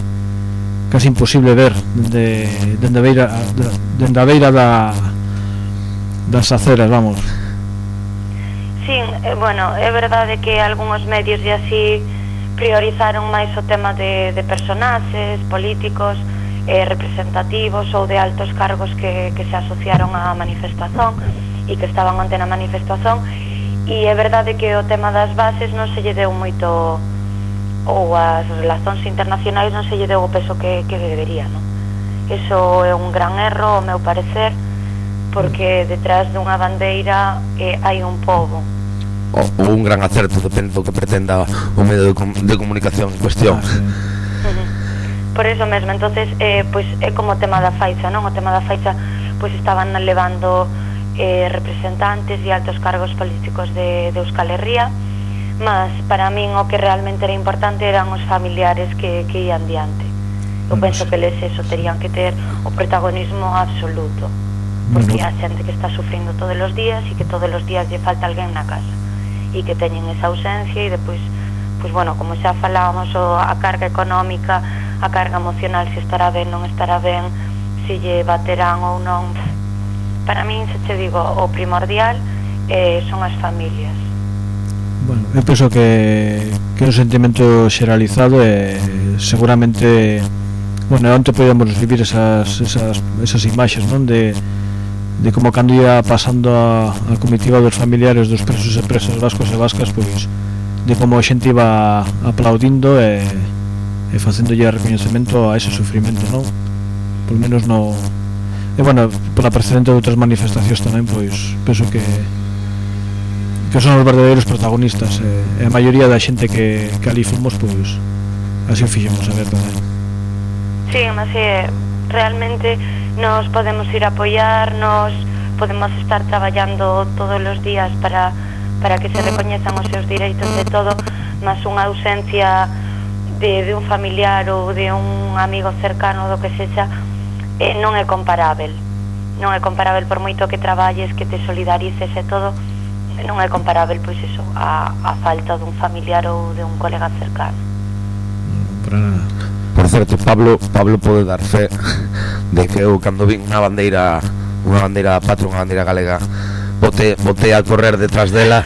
casi imposible ver dende dende a beira dende a beira da das aceras, vamos eh, bueno, é verdade que algúns medios e así priorizaron máis o tema de, de personaxes, políticos, eh, representativos ou de altos cargos que, que se asociaron á manifestación e que estaban ante na manifestación e é verdade que o tema das bases non se lle deu moito ou as relacións internacionais non se lle deu o peso que, que debería non? eso é un gran erro ao meu parecer porque detrás dunha bandeira eh, hai un povo ou un gran acerto depende do que pretenda o medio de, com de comunicación en cuestión. Por eso mesmo entonces eh, pois é como o tema da faixa non? O tema da faixa pois estaban levando eh, representantes e altos cargos políticos de, de Euskal Herria mas para min o que realmente era importante eran os familiares que, que ian diante. Eu penso que les eso terían que ter o protagonismo absoluto porque a xente que está sufrindo todos os días e que todos os días lle falta alguén na casa e que teñen esa ausencia e depois pois bueno, como xa falábamos o, a carga económica, a carga emocional se estará ben, non estará ben se lle baterán ou non. Para min, se che digo o primordial eh, son as familias. Bueno, eu penso que, que é un sentimento xeralizado e seguramente bueno, onte podíamos recibir esas, esas, esas imaxes non de de como cando ia pasando a, a comitiva dos familiares dos presos e presas vascos e vascas pois de como a xente iba aplaudindo e, e facéndolle recoñecemento a ese sufrimento non? por menos no e bueno, pola precedente de outras manifestacións tamén pois penso que que son os verdadeiros protagonistas e, e a maioría da xente que, que ali fomos pois así o fixemos a ver tamén Sí, mas é realmente nos podemos ir a apoiar, nos podemos estar traballando todos os días para, para que se recoñezan os seus direitos de todo, mas unha ausencia de, de un familiar ou de un amigo cercano do que sexa eh, non é comparável non é comparável por moito que traballes que te solidarices e todo non é comparável pois eso a, a falta dun familiar ou de un colega cercano. Para nada. Por certo, Pablo Pablo pode dar fe de que eu cando vin unha bandeira unha bandeira patro, unha bandeira galega bote, bote a correr detrás dela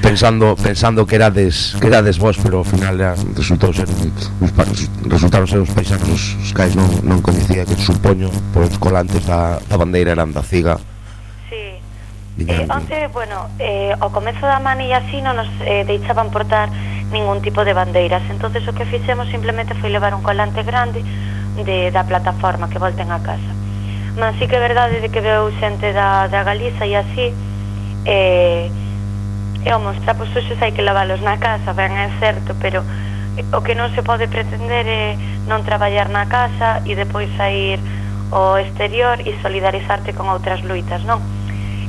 pensando pensando que erades que erades vos, pero ao final ya, resultou ser un, uns, resultaron ser uns paisanos os, os cais non, non coñecía que supoño pois colantes da, da bandeira eran da ciga sí. Eh, onte, bueno, eh, ao comezo da manilla así non nos eh, deixaban portar ningún tipo de bandeiras. entonces o que fixemos simplemente foi levar un colante grande de, da plataforma que volten a casa. Mas sí que é verdade de que veu xente da, da Galiza e así, eh, e homos, trapos suxos hai que lavalos na casa, ben é certo, pero o que non se pode pretender é non traballar na casa e depois sair ao exterior e solidarizarte con outras luitas, non?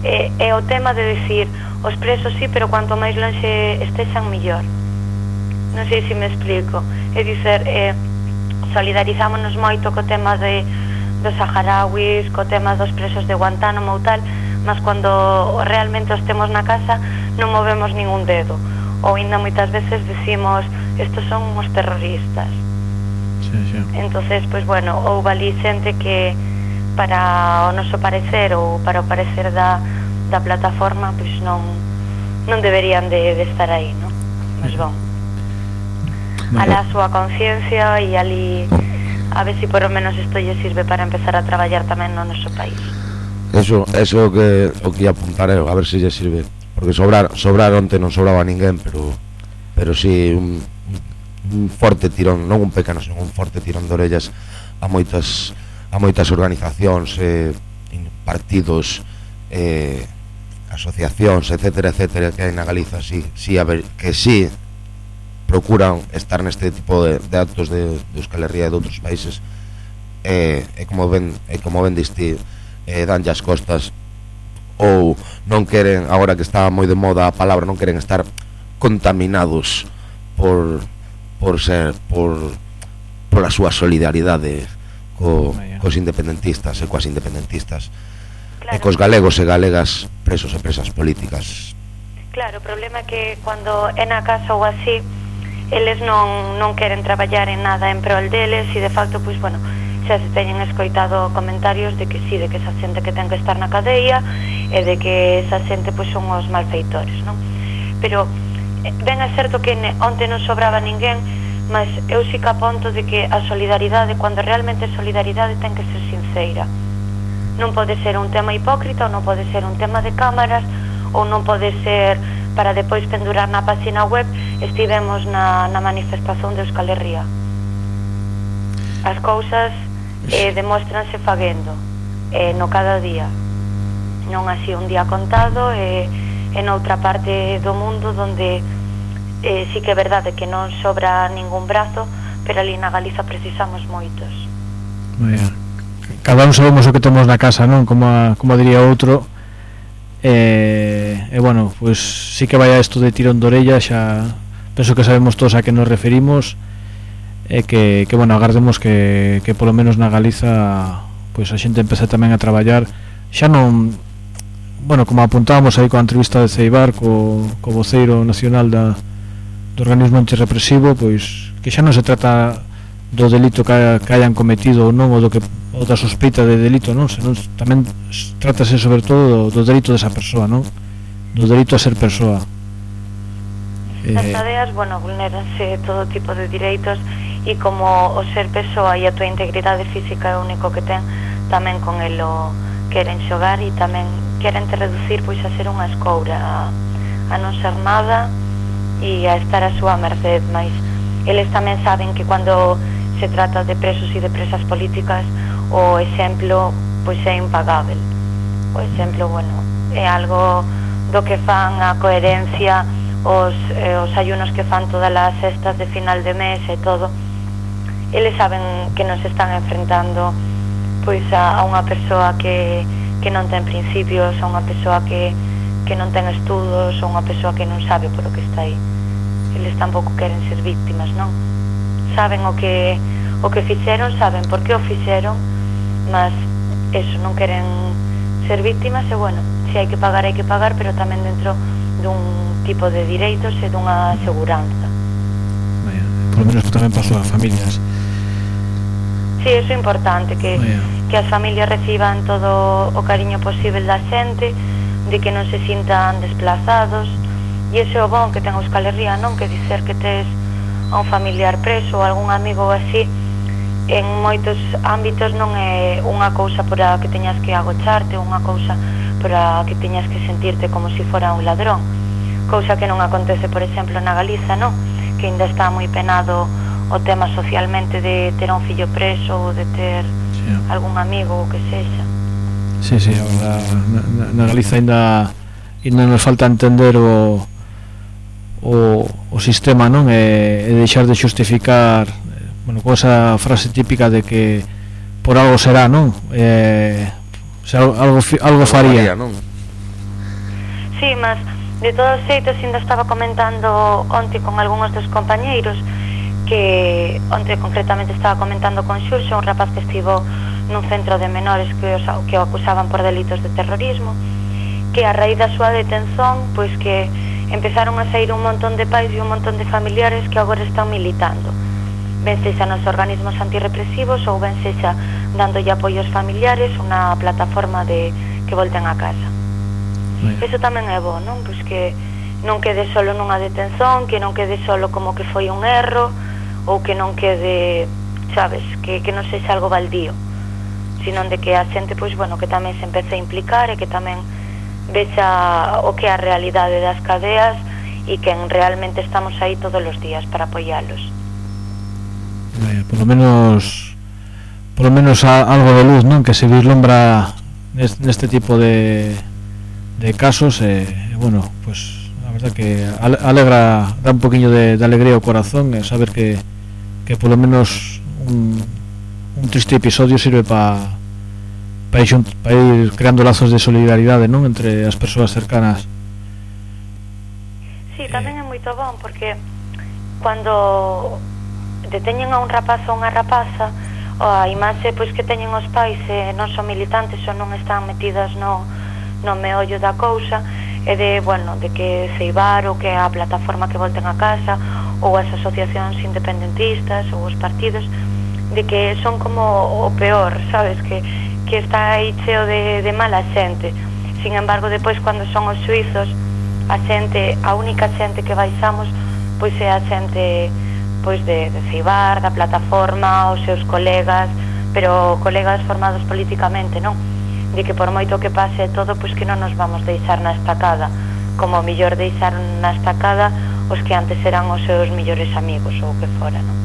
É, é o tema de decir, os presos sí, pero cuanto máis lonxe estexan, mellor non sei se me explico. É dicer eh, solidarizámonos moito co tema de, dos saharauis co tema dos presos de Guantánamo ou tal mas cando realmente os temos na casa non movemos ningún dedo. Ou ainda moitas veces decimos estos son os terroristas sí, sí. entonces, pois pues, bueno houve ali xente que para o noso parecer ou para o parecer da, da plataforma pois non, non deberían de, de estar aí non? Pois mas bon alá a súa conciencia e ali a ver se si por lo menos isto lle sirve para empezar a traballar tamén no noso país. Eso, eso o que o que apuntar eu, a ver se si lle sirve, porque sobrar sobrar onte non sobraba ninguén, pero pero si sí, un, un forte tirón, non un pequeno, sino un forte tirón de orellas a moitas a moitas organizacións, eh, partidos, eh, asociacións, etcétera, etcétera, que hai na Galiza, si, si, a ver, que si sí, procuran estar neste tipo de, de actos de, de Euskal Herria e de outros países e, e como ven, e como ven diste eh, danlle as costas ou non queren, agora que está moi de moda a palabra, non queren estar contaminados por por ser por por a súa solidaridade co, cos independentistas e coas independentistas claro. e cos galegos e galegas presos e presas políticas. Claro, o problema é que cando é na casa ou así eles non, non queren traballar en nada en prol deles e de facto, pois, bueno, xa se teñen escoitado comentarios de que sí, de que esa xente que ten que estar na cadeia e de que esa xente pois, son os malfeitores, non? Pero eh, ben é certo que onte non sobraba ninguén, mas eu sí que aponto de que a solidaridade, cando realmente é solidaridade, ten que ser sinceira. Non pode ser un tema hipócrita, ou non pode ser un tema de cámaras, ou non pode ser para depois pendurar na página web estivemos na, na manifestación de Euskal Herria. As cousas eh, demóstranse faguendo eh, no cada día. Non así un día contado e eh, en outra parte do mundo donde eh, sí que é verdade que non sobra ningún brazo pero ali na Galiza precisamos moitos. Moi Cada un sabemos o que temos na casa, non? Como, a, como diría outro, E, e bueno, pois pues, sí que vai a isto de tirón de orella, xa penso que sabemos todos a que nos referimos e que, que bueno, agardemos que, que polo menos na Galiza pois pues, a xente empece tamén a traballar. Xa non bueno, como apuntábamos aí coa entrevista de Ceibar co, co voceiro nacional da, do organismo antirrepresivo pois que xa non se trata do delito que, que hayan cometido ou non ou do que ou da sospeita de delito non? Senón tamén trátase sobre todo do, do delito desa persoa non? Do delito a ser persoa. Eh, Nas tareas, bueno, vulneranse todo tipo de direitos e como o ser persoa e a tua integridade física é o único que ten, tamén con el o queren xogar e tamén queren te reducir pois a ser unha escoura, a, a non ser nada e a estar a súa merced, mas eles tamén saben que cando se trata de presos e de presas políticas, o exemplo pois é impagável. O exemplo, bueno, é algo do que fan a coherencia os, eh, os ayunos que fan todas as cestas de final de mes e todo. Eles saben que nos están enfrentando pois a, a unha persoa que, que non ten principios, a unha persoa que, que non ten estudos, a unha persoa que non sabe por o que está aí. Eles tampouco queren ser víctimas, non? saben o que o que fixeron, saben por que o fixeron, mas eso non queren ser víctimas e bueno, se hai que pagar hai que pagar, pero tamén dentro dun tipo de direitos e dunha seguranza. Vaya, por lo menos tamén para as familias. Sí, eso é importante que Vaya. que as familias reciban todo o cariño posible da xente, de que non se sintan desplazados, e ese é o bon que ten Euskal Herria, non? Que dicer que tes a un familiar preso ou algún amigo así, en moitos ámbitos non é unha cousa por a que teñas que agocharte, unha cousa por a que teñas que sentirte como se si fora un ladrón. Cousa que non acontece, por exemplo, na Galiza, non? Que ainda está moi penado o tema socialmente de ter un fillo preso ou de ter sí. algún amigo ou que sexa. Sí, sí, na, na, na Galiza ainda, ainda nos falta entender o o, o sistema non é, é deixar de xustificar bueno, con esa frase típica de que por algo será, non? Eh, se algo, algo, algo faría. faría non? Sí, mas de todos xeitos ainda estaba comentando onte con algúns dos compañeiros que onte concretamente estaba comentando con Xurxo un rapaz que estivo nun centro de menores que, os, que o acusaban por delitos de terrorismo que a raíz da súa detención pois que empezaron a sair un montón de pais e un montón de familiares que agora están militando ben sexa nos organismos antirrepresivos ou ben sexa dándolle apoios familiares unha plataforma de que volten a casa bueno. eso tamén é bo, non? Pois que non quede solo nunha detención que non quede solo como que foi un erro ou que non quede sabes, que, que non sexa algo baldío sino de que a xente, pois, bueno, que tamén se empece a implicar e que tamén vexa o que é a realidade das cadeas e quen realmente estamos aí todos os días para apoiálos. Vaya, eh, por lo menos por lo menos a, algo de luz, non, que se vislumbra neste tipo de de casos e eh, bueno, pues a verdad que alegra, dá un poquinho de, de alegría ao corazón eh, saber que que por lo menos un, un triste episodio sirve para para ir, xunt, para ir creando lazos de solidaridade non entre as persoas cercanas? Sí, tamén é moito bon porque cando deteñen a un rapaz ou unha rapaza a imaxe pois que teñen os pais e non son militantes ou non están metidas no, no meollo da cousa e de, bueno, de que Ceibar ou que a plataforma que volten a casa ou as asociacións independentistas ou os partidos de que son como o peor, sabes, que que está aí cheo de, de mala xente. Sin embargo, depois, cando son os suizos, a xente, a única xente que baixamos, pois é a xente pois de, de Cibar, da plataforma, os seus colegas, pero colegas formados políticamente, non? De que por moito que pase todo, pois que non nos vamos deixar na estacada, como millor deixar na estacada os que antes eran os seus millores amigos ou que fora, non?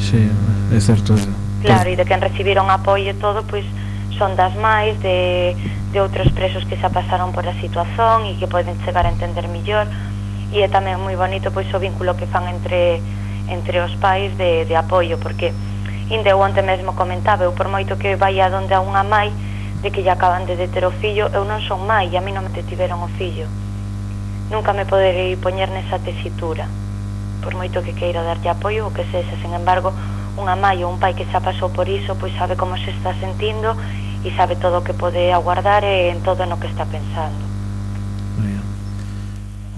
Sí, é certo. Claro, e de quen recibiron apoio e todo, pois son das máis de, de outros presos que xa pasaron por a situación e que poden chegar a entender millor e é tamén moi bonito pois o vínculo que fan entre entre os pais de, de apoio porque inde onte mesmo comentaba eu por moito que vai a donde a unha mai de que lle acaban de deter o fillo eu non son mai e a mí non me detiveron o fillo. Nunca me poderei poñer nesa tesitura por moito que queira darlle apoio o que sexa, sen embargo, unha mai ou un pai que xa pasou por iso, pois sabe como se está sentindo e sabe todo o que pode aguardar e en todo no que está pensando.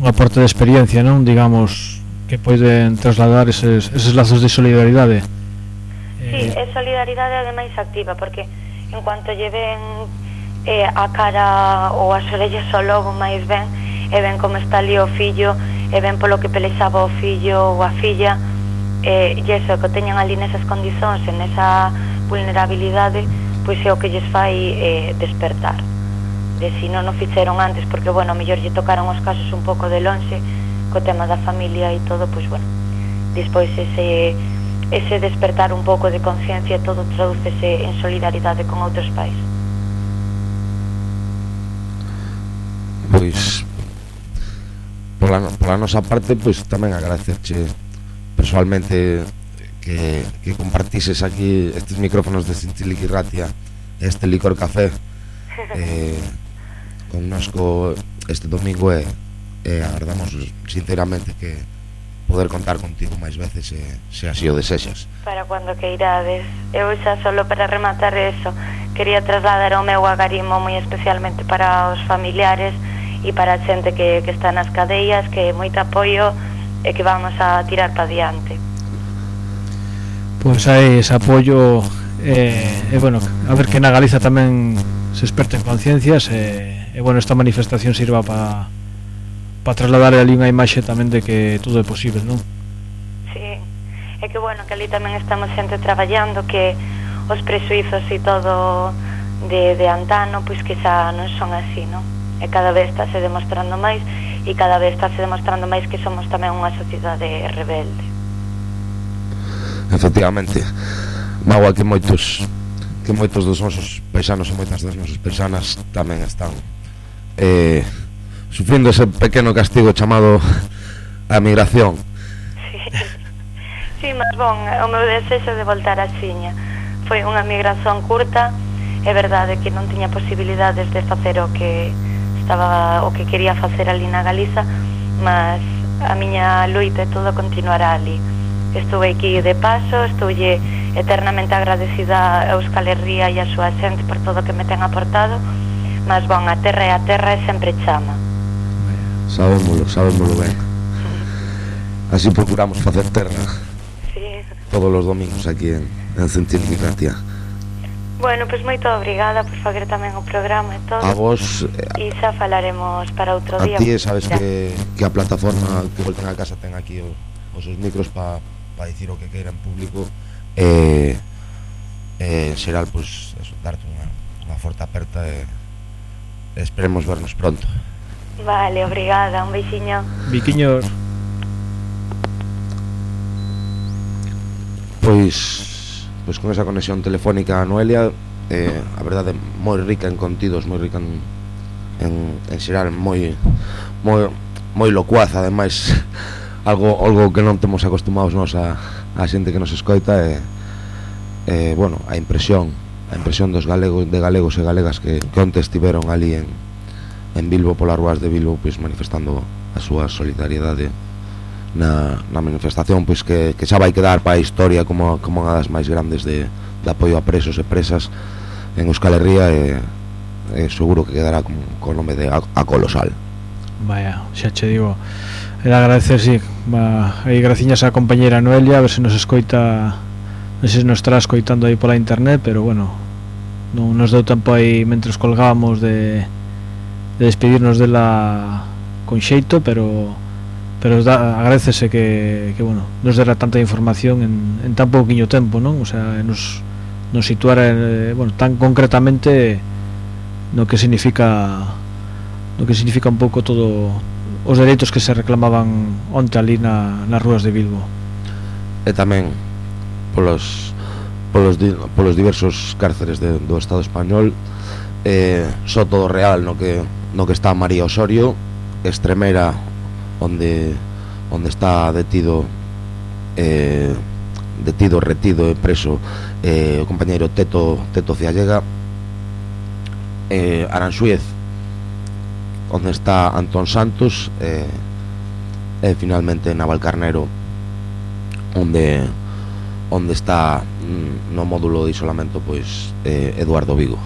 Un aporte de experiencia, non? Digamos, que poden trasladar eses, eses lazos de solidaridade. Sí, eh, é solidaridade ademais activa, porque en cuanto lleven eh, a cara ou as orellas ao lobo máis ben, e ven como está ali o fillo, e ven polo que pelexaba o fillo ou a filla, eh, e iso, que o teñan ali nesas condicións, e nesa vulnerabilidade, pois é o que lles fai eh, despertar. De si non o fixeron antes porque bueno, mellor lle tocaron os casos un pouco de lonxe co tema da familia e todo pois bueno, despois ese ese despertar un pouco de conciencia todo tradúcese en solidaridade con outros pais. Pois pola, pola nosa parte pois tamén agradecerche personalmente que, que compartises aquí estes micrófonos de Cintiliquirratia este licor café eh, connosco este domingo e, e agardamos sinceramente que poder contar contigo máis veces se, se así o desexas. Para cando que irades eu xa solo para rematar eso quería trasladar o meu agarimo moi especialmente para os familiares e para a xente que, que está nas cadeas que moito apoio e que vamos a tirar para diante pois hai ese apoio e, e bueno, a ver que na Galiza tamén se experten conciencias e, e bueno, esta manifestación sirva para para trasladar ali unha imaxe tamén de que todo é posible, non? Sí, é que bueno, que ali tamén estamos xente traballando que os presuizos e todo de, de antano, pois que xa non son así, non? E cada vez está se demostrando máis e cada vez está se demostrando máis que somos tamén unha sociedade rebelde efectivamente. Magua que moitos que moitos dos nosos paisanos e moitas das nosas paisanas tamén están eh, sufrindo ese pequeno castigo chamado a migración. Si, sí. sí, mas bon, o meu desexo de voltar a Xiña. Foi unha migración curta é verdade que non tiña posibilidades de facer o que estaba o que quería facer ali na Galiza mas a miña loita e todo continuará ali. Estou aquí de paso, estoulle eternamente agradecida a Euskal Herria e a súa xente por todo o que me ten aportado, mas bon, a terra e a terra e sempre chama. Sabémolo, sabémolo ben. Así procuramos facer terra. Sí. Todos os domingos aquí en, en Sentir Bueno, pois pues moito obrigada por facer tamén o programa e todo. A vos... Eh, e xa falaremos para outro a día. A ti sabes ya. que, que a plataforma que volten a casa ten aquí os, os seus micros para para dicir o que queira en público e, eh, eh, en xeral pois, pues, eso, darte unha, unha forte aperta e, e esperemos vernos pronto. Vale, obrigada, un beixiño Biquiños Pois, pois con esa conexión telefónica a Noelia eh, a verdade moi rica en contidos, moi rica en, en, en xeral moi moi moi locuaz ademais. Algo algo que non temos acostumados nós a, a xente que nos escoita e eh, bueno, a impresión a impresión dos galegos de galegos e galegas que, que onte estiveron ali en, en Bilbo polas ruas de Bilbo pois manifestando a súa solidariedade na, na manifestación pois que, que xa vai quedar para a historia como, como unha das máis grandes de, de apoio a presos e presas en Euskal Herria e, e seguro que quedará con, con nome de a, a colosal vaya, xa che digo era agradecer, sí, va, aí graciñas a compañeira Noelia, a ver se nos escoita, non sei se nos estará escoitando aí pola internet, pero bueno, non nos deu tempo aí mentre colgábamos de, de despedirnos dela con xeito, pero pero da, agradecese que, que bueno, nos dera tanta información en, en tan pouquiño tempo, non? O sea, nos, nos situara eh, bueno, tan concretamente no que significa no que significa un pouco todo os dereitos que se reclamaban onte ali na, nas rúas de Bilbo. E tamén polos polos, di, polos diversos cárceres de, do Estado español eh, Soto do Real no que, no que está María Osorio Extremera onde, onde está detido eh, detido, retido e preso eh, o compañeiro Teto, Teto Ciallega eh, Aranxuez onde está Antón Santos eh, e finalmente Navalcarnero onde onde está mm, no módulo de isolamento pois eh, Eduardo Vigo.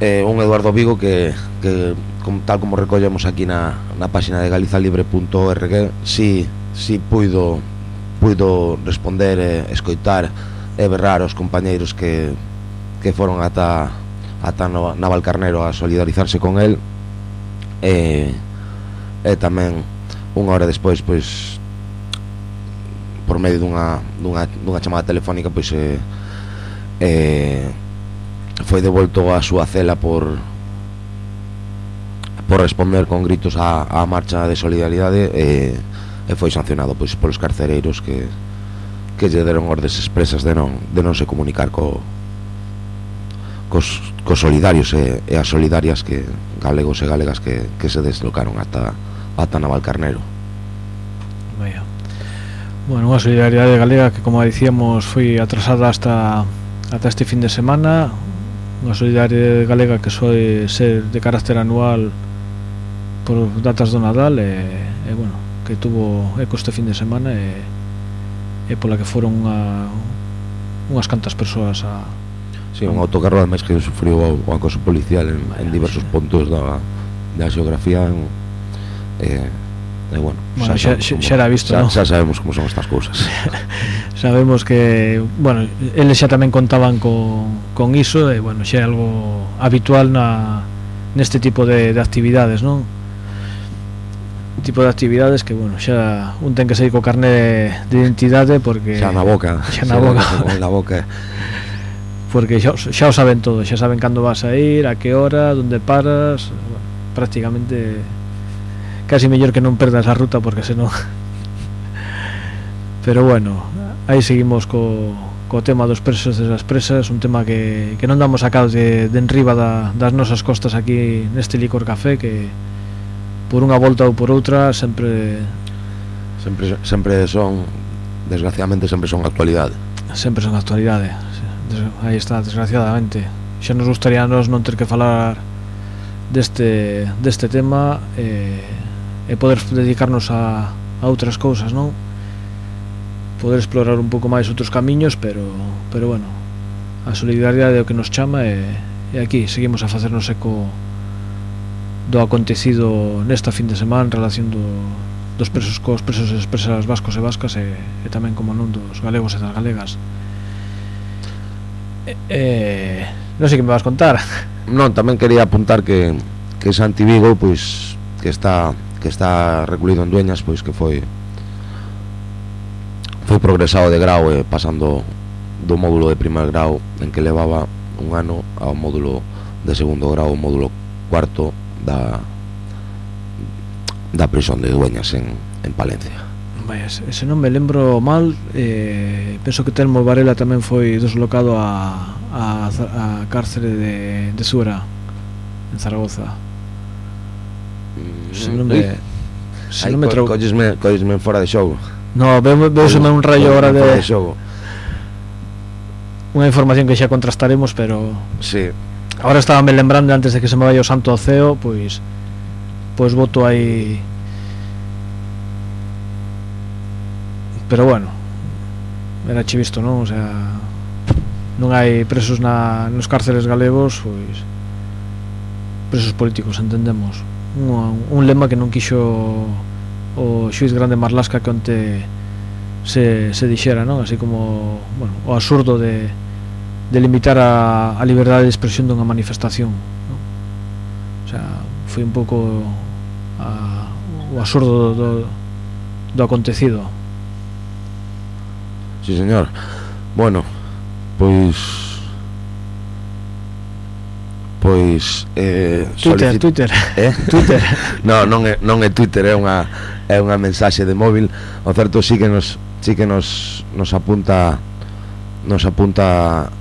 Eh, un Eduardo Vigo que, que como, tal como recollemos aquí na, na páxina de galizalibre.org si, si puido puido responder e eh, escoitar e eh, berrar os compañeiros que, que foron ata ata Navalcarnero a solidarizarse con el e, e tamén hora despois pois por medio dunha, dunha, dunha chamada telefónica pois eh, eh, a súa cela por por responder con gritos á, á marcha de solidaridade e, e foi sancionado pois polos carcereiros que que lle deron ordes expresas de non de non se comunicar co cos, cos solidarios e, e as solidarias que galegos e galegas que, que se deslocaron ata, ata Navalcarnero. Vaya. Bueno, unha solidaridade galega que, como dicíamos, foi atrasada hasta, ata este fin de semana. Unha solidaridade galega que soe ser de carácter anual por datas do Nadal e, e bueno, que tuvo eco este fin de semana e, e pola que foron unha, unhas cantas persoas a, Sí, un autocarro ademais que sufriu o, o acoso policial en, en diversos puntos da, da xeografía en, eh, E bueno, bueno xa, xa, xa, xa era visto, xa, ¿no? xa sabemos como son estas cousas Sabemos que, bueno, eles xa tamén contaban con, con iso E bueno, xa é algo habitual na, neste tipo de, de actividades, non? Tipo de actividades que, bueno, xa un ten que sair co carné de, de identidade porque Xa na boca Xa na boca na boca porque xa, xa o saben todo, xa saben cando vas a ir, a que hora, onde paras, prácticamente casi mellor que non perdas a ruta porque senón Pero bueno, aí seguimos co, co tema dos presos e das presas, un tema que, que non damos sacado de, de enriba da, das nosas costas aquí neste licor café que por unha volta ou por outra sempre sempre sempre son desgraciadamente sempre son actualidade. Sempre son actualidade aí está, desgraciadamente. Xa nos gustaría nos non ter que falar deste, deste tema e, e poder dedicarnos a, a outras cousas, non? Poder explorar un pouco máis outros camiños, pero, pero bueno, a solidaridade é o que nos chama e, e aquí seguimos a facernos eco do acontecido nesta fin de semana en relación do, dos presos cos presos e presas vascos e vascas e, e tamén como non dos galegos e das galegas eh, non sei que me vas contar. Non, tamén quería apuntar que, que Santi Vigo, pois, que está que está recluído en Dueñas, pois que foi foi progresado de grau e eh, pasando do módulo de primer grau en que levaba un ano ao módulo de segundo grau, módulo cuarto da da prisión de Dueñas en, en Palencia. Vaya, se non me lembro mal eh, penso que Telmo Varela tamén foi deslocado a, a, a cárcere de, de Sura en Zaragoza. Mm, se non me, se Ay, non me co, collesme, collesme fora de xogo. No, veuseme un rayo ahora de, de xogo. Unha información que xa contrastaremos pero sí. agora estaba me lembrando antes de que se me vaya o santo ao ceo pois pois voto aí pero bueno era che visto non o sea non hai presos na, nos cárceles galegos pois presos políticos entendemos. Un, un lema que non quixo o xuiz grande Marlasca que onte se, se dixera non? Así como bueno, o absurdo de, de limitar a, a liberdade de expresión dunha manifestación non? o sea, foi un pouco a, o absurdo do, do acontecido. Sí, señor. Bueno, pois pois eh, Twitter, solicit... Twitter. Eh? Twitter. no, non é non é Twitter, é unha é unha mensaxe de móvil. O certo sí que nos sí que nos nos apunta nos apunta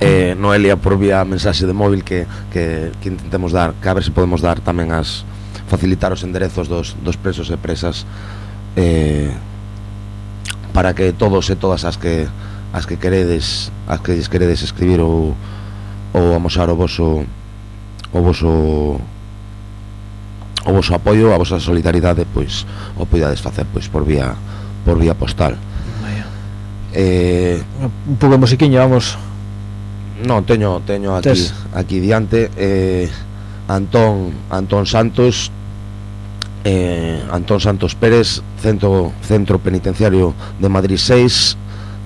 eh, mm. Noelia por vía mensaxe de móvil que, que, que intentemos dar que a ver se podemos dar tamén as facilitar os enderezos dos, dos presos e presas eh, para que todos e todas as que as que queredes as que lles queredes escribir ou, ou amosar o voso o voso o voso apoio, a vosa solidaridade, pois o podades facer pois por vía por vía postal. Vaya. Eh, un pouco de musiquiña, vamos. Non, teño teño aquí Tes. aquí diante eh Antón Antón Santos eh, Antón Santos Pérez, Centro Centro Penitenciario de Madrid 6,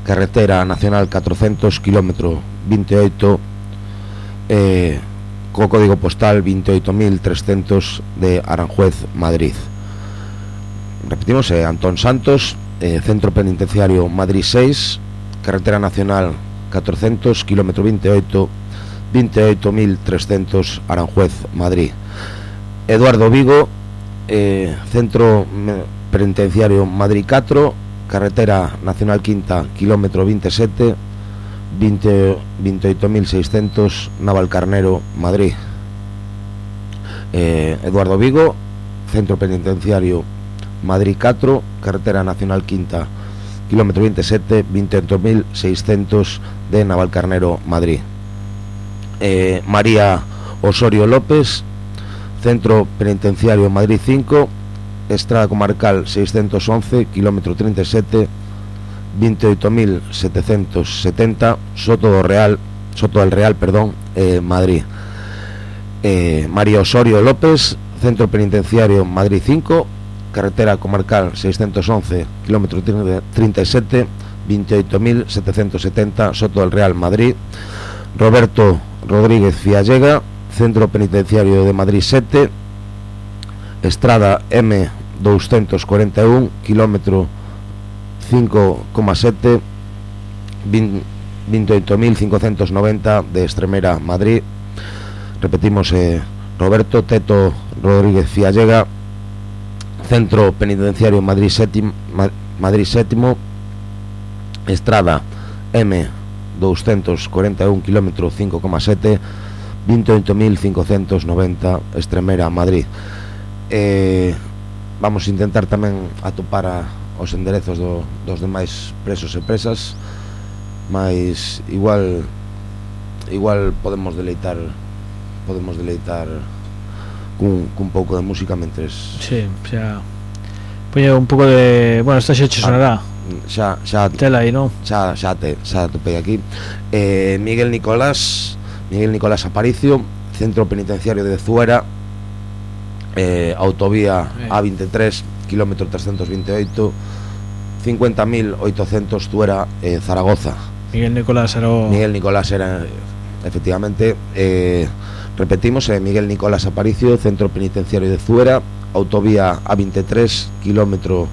Carretera Nacional 400, kilómetro 28 eh, co código postal 28.300 de Aranjuez, Madrid. Repetimos, eh, Antón Santos, eh, Centro Penitenciario Madrid 6, Carretera Nacional 400, kilómetro 28, 28.300 Aranjuez, Madrid. Eduardo Vigo, eh, Centro Penitenciario Madrid 4, Carretera Nacional Quinta, kilómetro 27, 20 28.600 Navalcarnero, Madrid. Eh, Eduardo Vigo, Centro Penitenciario Madrid 4, Carretera Nacional Quinta, kilómetro 27, 28.600 de Navalcarnero, Madrid. Eh, María Osorio López, Centro Penitenciario Madrid 5, Estrada Comarcal 611, kilómetro 37, 28.770, Soto do Real, Soto del Real, perdón, eh, Madrid. Eh, María Osorio López, Centro Penitenciario Madrid 5, Carretera Comarcal 611, kilómetro 37, 28.770, Soto del Real, Madrid. Roberto Rodríguez Fiallega, Centro Penitenciario de Madrid 7, Estrada M241, kilómetro 5,7 vin- 28.590 de Estremera, Madrid. Repetimos eh, Roberto Teto Rodríguez Fiallega Centro Penitenciario Madrid 7 Madrid 7 Estrada M 241 kilómetro 5,7 28.590 Extremera Madrid. Eh, Vamos a intentar tamén atopar a, os enderezos do, dos demais presos e presas Mas igual igual podemos deleitar podemos deleitar cun, cun pouco de música mentres Si, sí, xa Poñe un pouco de... Bueno, esta xa che ah, sonará. Xa, xa, xa Tela aí, non? Xa, xa, te, xa topei aquí. Eh, Miguel Nicolás Miguel Nicolás Aparicio Centro Penitenciario de Zuera eh, Autovía Eh. A23 Kilómetro 328 50.800 Zuera eh, Zaragoza Miguel Nicolás era. Miguel Nicolás era efectivamente eh, repetimos Miguel Nicolás Aparicio Centro Penitenciario de Zuera Autovía A23 kilómetro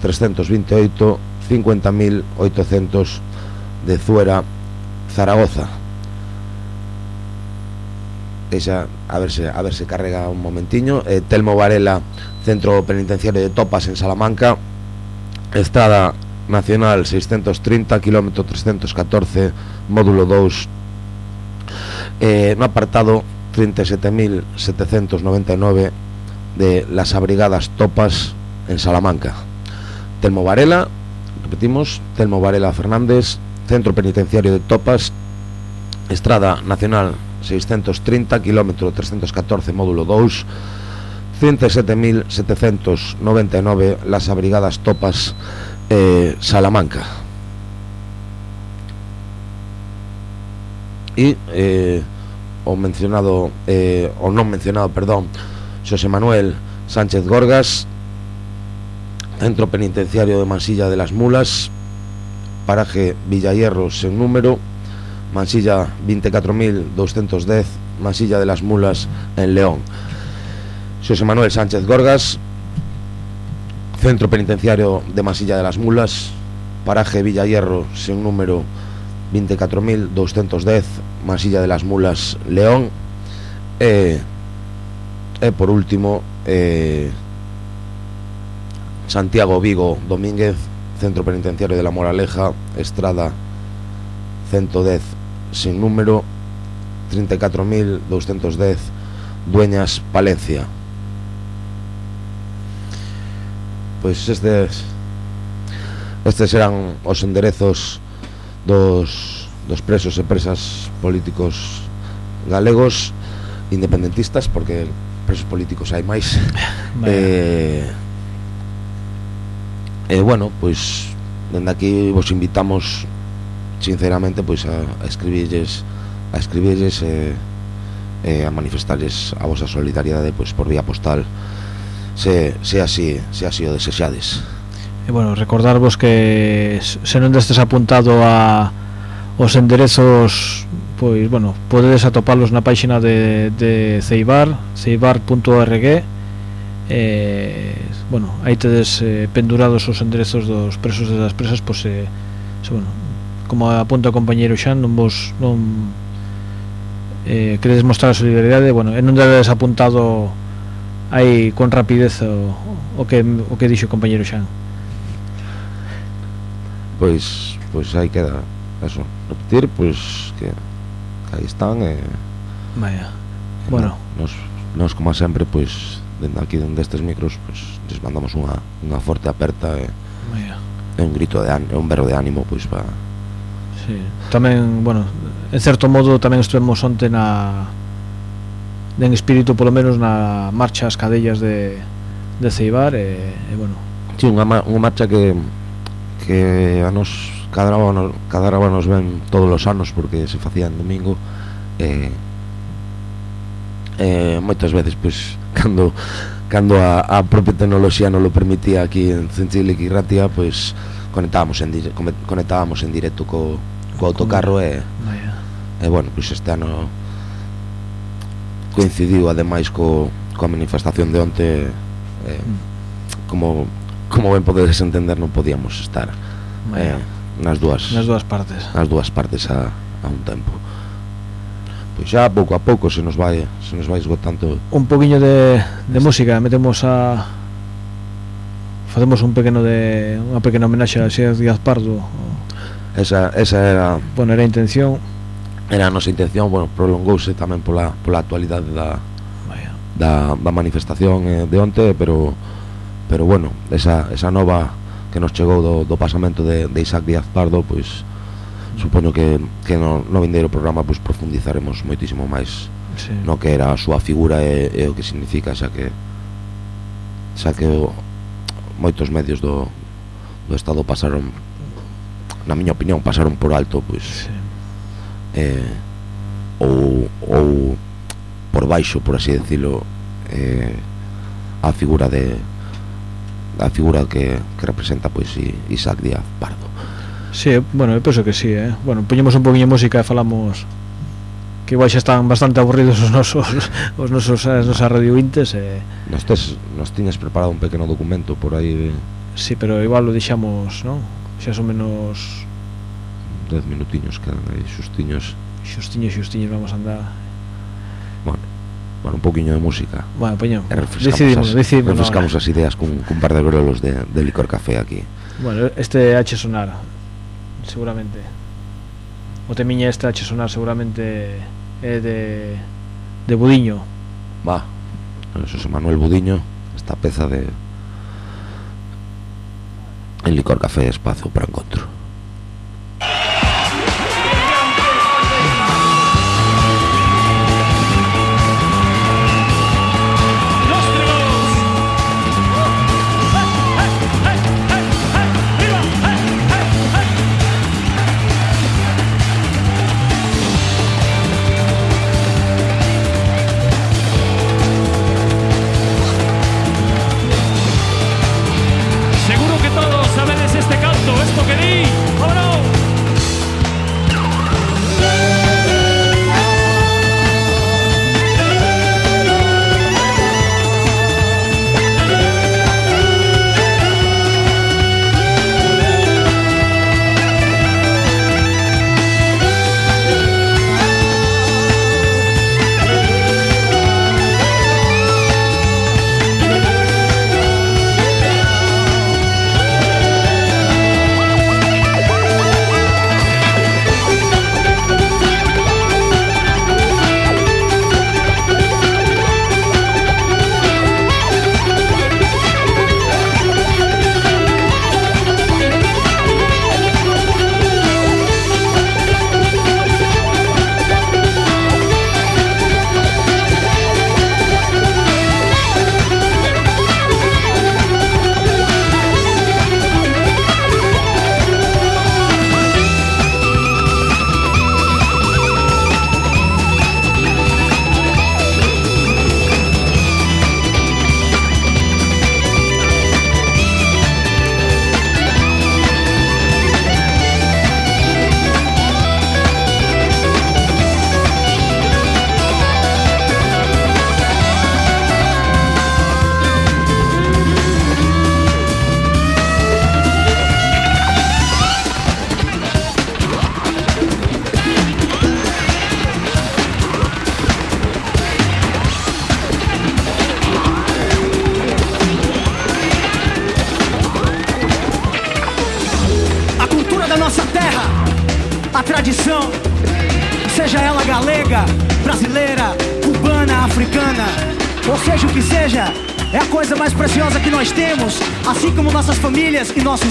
328 50.800 de Zuera Zaragoza esa a ver se a ver se carga un momentiño. Eh, Telmo Varela Centro Penitenciario de Topas en Salamanca. Estrada Nacional 630 kilómetro 314 módulo 2 eh, no apartado 37.799 de las abrigadas Topas en Salamanca. Telmo Varela repetimos Telmo Varela Fernández Centro Penitenciario de Topas Estrada Nacional 630 kilómetro 314 módulo 2 107.799 las abrigadas Topas eh, Salamanca. Y eh, mencionado eh, o non mencionado, perdón José Manuel Sánchez Gorgas Centro Penitenciario de Mansilla de las Mulas Paraje Villayerro sen número Mansilla 24.210 Mansilla de las Mulas en León. José Manuel Sánchez Gorgas Centro Penitenciario de Masilla de las Mulas Paraje Villayerro sen número 24.210 Masilla de las Mulas León. E, e por último eh, Santiago Vigo Domínguez Centro Penitenciario de la Moraleja Estrada 110 sin número 34.210 Dueñas Palencia. Pois estes estes eran os enderezos dos, dos presos e presas políticos galegos independentistas porque presos políticos hai máis. Eh, e bueno, pois dende aquí vos invitamos sinceramente pois a, a escribirlles a escribirlles e, e a manifestarles a vosa solidariedade pois por vía postal. Se, se así se así o desexades. E bueno, recordarvos que se non destes apuntado a os enderezos pois, bueno, podedes atoparlos na páxina de, de Ceibar ceibar.org eh, bueno, aí tedes eh, pendurados os enderezos dos presos e das presas pois, eh, se, bueno, como apunta o compañeiro Xan non vos non eh, queredes mostrar a solidaridade, bueno, e non debedes apuntado aí con rapidez o, o que o que dixo o compañeiro Xan Pois pois aí queda eso, repetir pois que, que aí están e eh, Vaya. Bueno, nos, nos como sempre pois dende aquí dende estes micros pois les mandamos unha unha forte aperta e eh, Vaya. É un grito de ánimo, un berro de ánimo pois para sí. Tamén, bueno, en certo modo tamén estuvemos onte na en espírito polo menos na marcha as cadellas de, de Ceibar e, e bueno. Sí, unha, unha marcha que que a nos cadraba nos, cadraba nos ben todos os anos porque se facía en domingo e eh, moitas veces pois cando cando a, a propia tecnoloxía non lo permitía aquí en Centril e Ratia pois conectábamos en, dire, conectábamos en directo co co autocarro e, e bueno, pois este ano coincidiu ademais co, coa manifestación de onte eh, mm. como como ben podedes entender non podíamos estar Vaya. eh, nas dúas nas dúas partes. nas dúas partes a, a un tempo. Pois xa pouco a pouco se nos vai se nos vai esgotando. Un poquinho de, de música metemos a facemos un pequeno de unha pequena homenaxe a Xer Díaz Pardo esa, esa era bueno, era a intención era a nosa intención bueno, prolongouse tamén pola, pola actualidade da, Vaya. da, da manifestación eh, de onte pero pero bueno, esa, esa nova que nos chegou do, do pasamento de, de Isaac Díaz Pardo pois supoño que, que no, no vindeiro programa pois profundizaremos moitísimo máis sí. no que era a súa figura e, e o que significa xa que xa que o, moitos medios do, do Estado pasaron na miña opinión pasaron por alto pois eh, ou, ou por baixo por así decirlo eh, a figura de a figura que, que representa pois Isaac Díaz Pardo Sí, bueno, eu penso que sí, eh? Bueno, poñemos un poquinho música e falamos que igual xa están bastante aburridos os nosos os nosos as nosas radiointes e. Nos tes nos tiñes preparado un pequeno documento por aí de... Sí, pero igual lo deixamos, non? Xa son menos 10 minutiños quedan aí xustiños. xustiños, xustiños vamos a andar. Bueno, bueno, un poquinho de música. Bueno, poño. E refrescamos, Decidimos, as, decidimos. refrescamos as ideas cun, cun par de grelos de, de licor café aquí. Bueno, este H sonar seguramente. O temiña este H sonar seguramente é de de Budiño. Va, José Manuel Budiño, esta peza de El licor café espacio para encontro.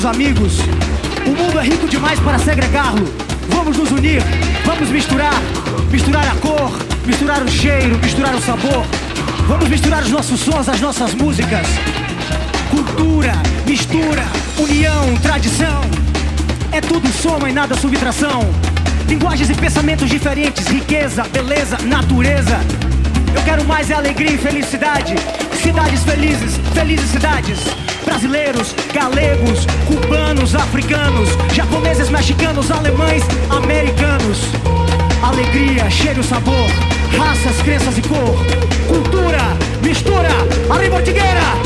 Amigos. O mundo é rico demais para segregá-lo. Vamos nos unir, vamos misturar, misturar a cor, misturar o cheiro, misturar o sabor. Vamos misturar os nossos sons, as nossas músicas. Cultura, mistura, união, tradição. É tudo soma e nada subtração. Linguagens e pensamentos diferentes, riqueza, beleza, natureza. Eu quero mais é alegria e felicidade. Cidades felizes, felizes cidades. Brasileiros, galegos, cubanos, africanos, japoneses, mexicanos, alemães, americanos. Alegria, cheiro, sabor, raças, crenças e cor. Cultura, mistura, arriba ortigueira.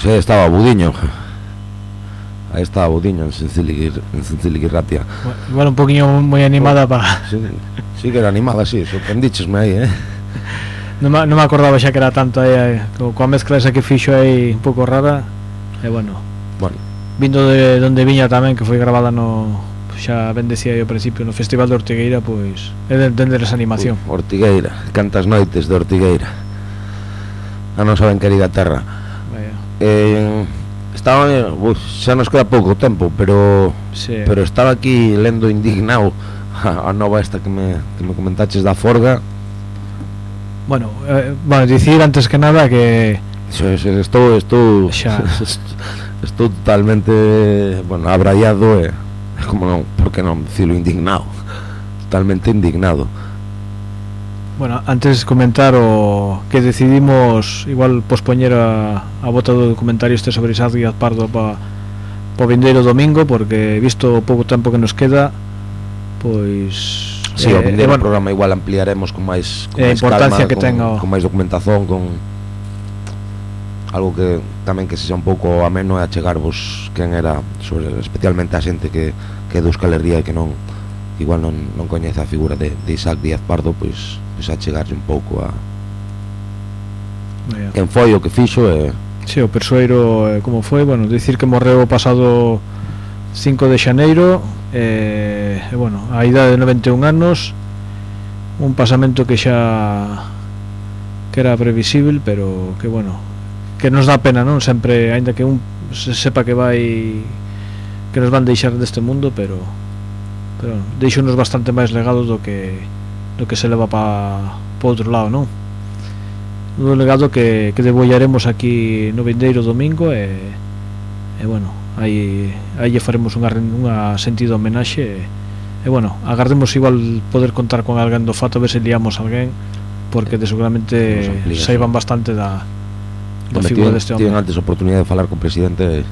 Pois aí estaba Budiño. Aí estaba Budiño en Senciligirratia. Igual un poquinho moi animada para Sí, sí que era animada, sí, sorprendichesme aí, eh. non, me, non me acordaba xa que era tanto aí, eh, co- coa mezcla esa que fixo aí un pouco rara. E bueno, Bueno, vindo de donde viña tamén que foi grabada no xa ben decía eu ao principio no Festival de Ortigueira, pois é de entender esa animación. Ortigueira, cantas noites de Ortigueira. A nosa ben querida terra. eh, estaba, uf, xa nos queda pouco tempo, pero sí. pero estaba aquí lendo indignado a, a nova esta que me, que me comentaches da Forga. Bueno, eh, bueno, dicir antes que nada que Xo, xo, estou estou xa. estou totalmente, bueno, abraiado e eh, como non, porque non dicilo indignado. Totalmente indignado. Bueno, antes comentar o que decidimos igual pospoñer a, a vota do documentario este sobre Isaac Díaz Pardo pa, pa vindeiro domingo porque visto o pouco tempo que nos queda pois Sí, o eh, bueno, programa igual ampliaremos con máis con Eh, máis importancia calma, que con, tenga o- con máis documentación, con algo que tamén que sexa un pouco ameno e achegarvos quen era sobre especialmente a xente que que é de Euskal Herria e que non que igual non, non coñece a figura de, de Isaac Díaz Pardo pois, pois a un pouco a Vaya. quen foi o que fixo e... Si, sí, o persoeiro eh, como foi, bueno, dicir que morreu o pasado 5 de xaneiro e, eh, e bueno, a idade de 91 anos un pasamento que xa que era previsível, pero que bueno, que nos dá pena, non? Sempre, aínda que un se sepa que vai que nos van deixar deste mundo, pero pero deixounos bastante máis legado do que do que se leva para pa outro lado, non? Un legado que, que debollaremos aquí no vindeiro domingo e, e bueno, aí, aí lle faremos unha, unha sentido homenaxe e, e bueno, agardemos igual poder contar con alguén do fato a ver se liamos alguén porque de seguramente saiban bastante da, da figura deste de homem. Tiven antes oportunidade de falar con presidente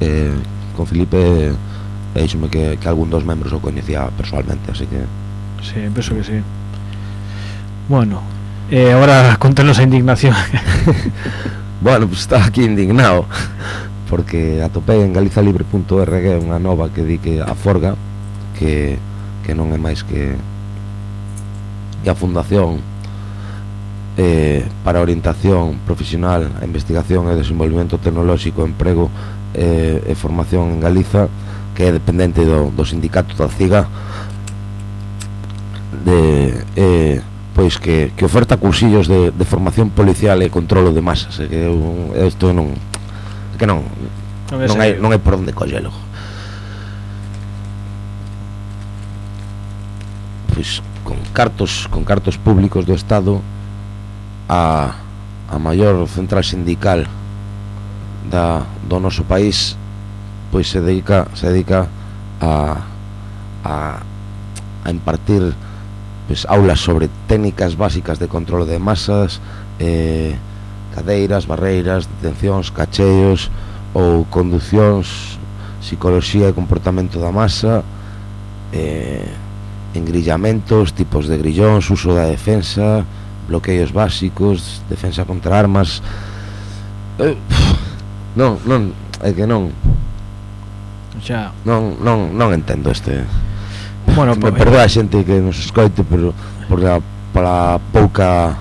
eh, con Felipe eh, e díxome que, que algún dos membros o coñecía personalmente, así que... Sí, penso que sí. Bueno, eh, ahora contanos a indignación. bueno, pues estaba aquí indignado, porque atopei en galizalibre.org unha nova que di que a Forga, que, que non é máis que, que a Fundación eh, para orientación profesional, investigación e desenvolvimento tecnolóxico, emprego eh, e formación en Galiza, que é dependente do, do sindicato da CIGA de, eh, pois que, que oferta cursillos de, de formación policial e controlo de masas e que eu, isto non que non non, non, hai, non hai por onde collelo pois con cartos con cartos públicos do Estado a, a maior central sindical da, do noso país pois se dedica se dedica a a, a impartir pois, aulas sobre técnicas básicas de controlo de masas, eh, cadeiras, barreiras, detencións, cacheos ou conducións, psicología e comportamento da masa, eh, engrillamentos, tipos de grillóns, uso da defensa, bloqueios básicos, defensa contra armas. Eh, non, non, é que non, xa. Non, non, non entendo este. Bueno, Me perdoa a eh, xente que nos escoite Pero por a, para pouca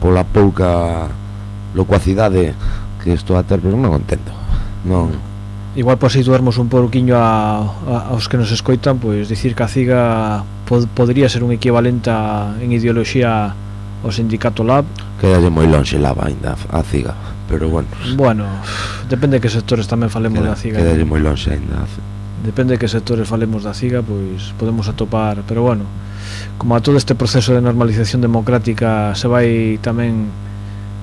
Pola pouca Locuacidade Que estou a ter, pero non entendo. Non. Igual por situarmos un pouquiño a, a, aos que nos escoitan Pois dicir que a CIGA pod, Podría ser un equivalente a, en ideoloxía Ao sindicato LAB. Quedalle moi longe LAB ainda a CIGA pero bueno bueno depende de que sectores tamén falemos queda, da ciga quedalle moi longe ainda depende de que sectores falemos da ciga pois podemos atopar pero bueno como a todo este proceso de normalización democrática se vai tamén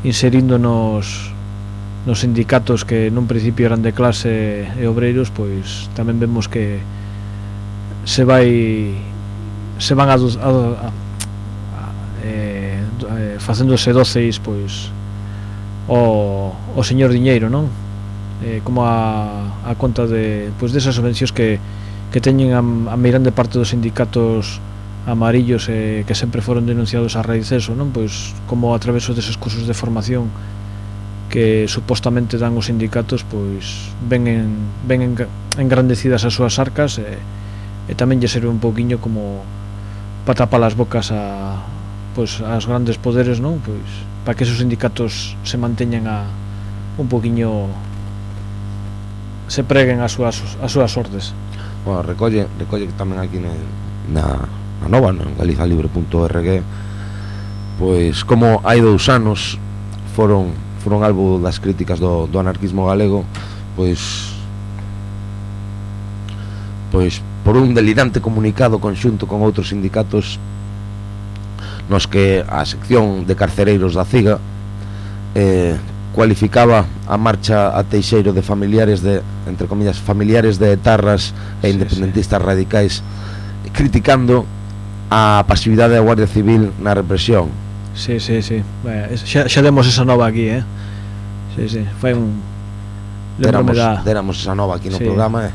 inserindo nos nos sindicatos que nun principio eran de clase e obreiros pois tamén vemos que se vai se van a, a, a, a, a eh, eh facéndose doceis pois o, o señor Diñeiro, non? Eh, como a, a conta de pois pues, desas subvencións que, que teñen a, a meirande parte dos sindicatos amarillos eh, que sempre foron denunciados a raíz eso, non? Pois como a través deses cursos de formación que supostamente dan os sindicatos pois ven, en, ven en, engrandecidas as súas arcas e, e tamén lle serve un pouquiño como para tapar as bocas a, pois, as grandes poderes non pois para que esos sindicatos se manteñan a un poquiño se preguen as súas as súas sortes. Bueno, recolle, recolle tamén aquí na, na nova, no galizalibre.org pois como hai dous anos foron foron algo das críticas do, do anarquismo galego pois pois por un delirante comunicado conxunto con outros sindicatos nos que a sección de carcereiros da CIGA eh, cualificaba a marcha a Teixeiro de familiares de, entre comillas, familiares de etarras e independentistas sí, sí. radicais criticando a pasividade da Guardia Civil na represión. Sí, sí, sí. Vaya, xa, xa demos esa nova aquí, eh? Sí, sí. Foi un... Deramos, da... deramos esa nova aquí no sí. programa, eh?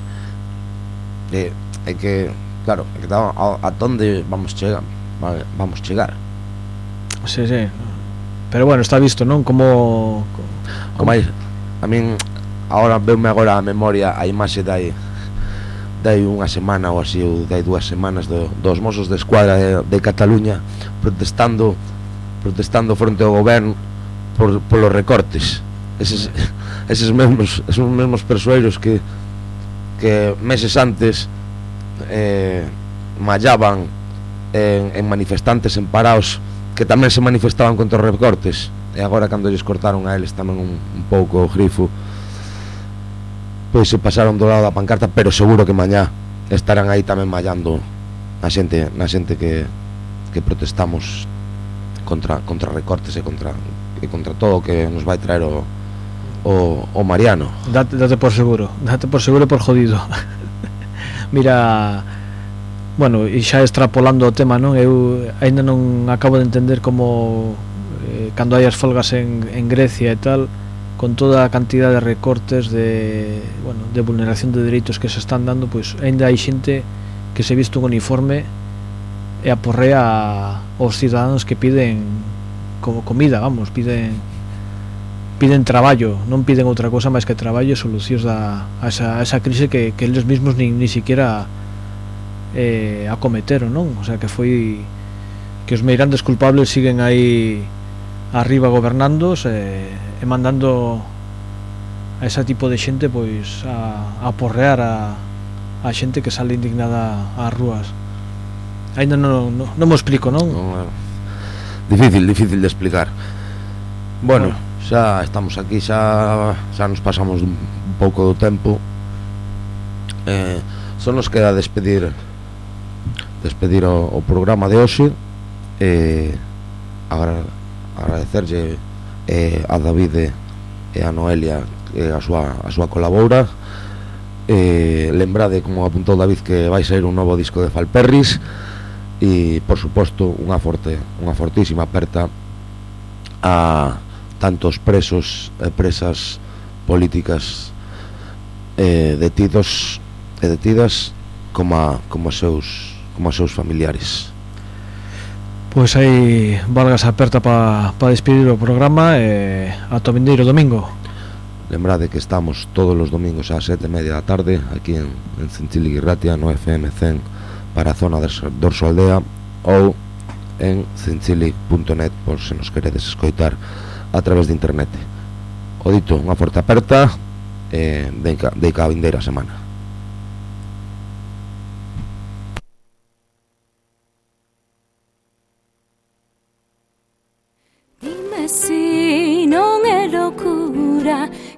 eh e, e que, claro, que, a, a, a tonde vamos chegar? Vamos chegar Sí, sí. Pero bueno, está visto, non? Como... como... máis, a min agora veume agora a memoria a imaxe dai dai unha semana ou así ou dai dúas semanas do, dos mozos de escuadra de, de Cataluña protestando protestando fronte ao goberno por, por los recortes. Eses, eses mesmos esos mesmos persoeiros que que meses antes eh, mallaban en, manifestantes en paraos que tamén se manifestaban contra recortes e agora cando lles cortaron a eles tamén un, un pouco o grifo pois se pasaron do lado da pancarta pero seguro que mañá estarán aí tamén mallando a xente, na xente que, que protestamos contra, contra recortes e contra, e contra todo que nos vai traer o, o, o Mariano. Date, date por seguro, date por seguro por jodido. Mira, bueno, e xa extrapolando o tema, non? Eu aínda non acabo de entender como eh, cando hai as folgas en, en Grecia e tal, con toda a cantidad de recortes de, bueno, de vulneración de dereitos que se están dando, pois aínda hai xente que se viste un uniforme e aporrea aos ciudadanos que piden como comida, vamos, piden piden traballo, non piden outra cosa máis que traballo e solucións da, a, esa, a esa crise que, que eles mesmos nin, ni siquiera eh, acometeron, non? O sea, que foi que os meirandes culpables siguen aí arriba gobernando e, e mandando a ese tipo de xente pois a, a porrear a, a xente que sale indignada ás rúas. Ainda non, non, non me explico, non? non difícil, difícil de explicar. Bueno, bueno, xa estamos aquí, xa, xa nos pasamos un pouco do tempo. Eh, só nos queda despedir despedir o, o programa de hoxe e agra agradecerlle eh, a David e a Noelia eh, a súa, a súa colabora eh, lembrade como apuntou David que vai ser un novo disco de Falperris e por suposto unha forte unha fortísima aperta a tantos presos e presas políticas eh, detidos e detidas como, a, como seus como a seus familiares. Pois aí valgas aperta para pa despedir o programa e eh, ata vindeiro domingo. Lembrade que estamos todos os domingos ás sete e media da tarde aquí en, en Centili Guirratia no FM 100 para a zona de Dorso Aldea ou en centili.net por se nos queredes escoitar a través de internet. O dito, unha forte aperta eh, de, de cada vindeira semana.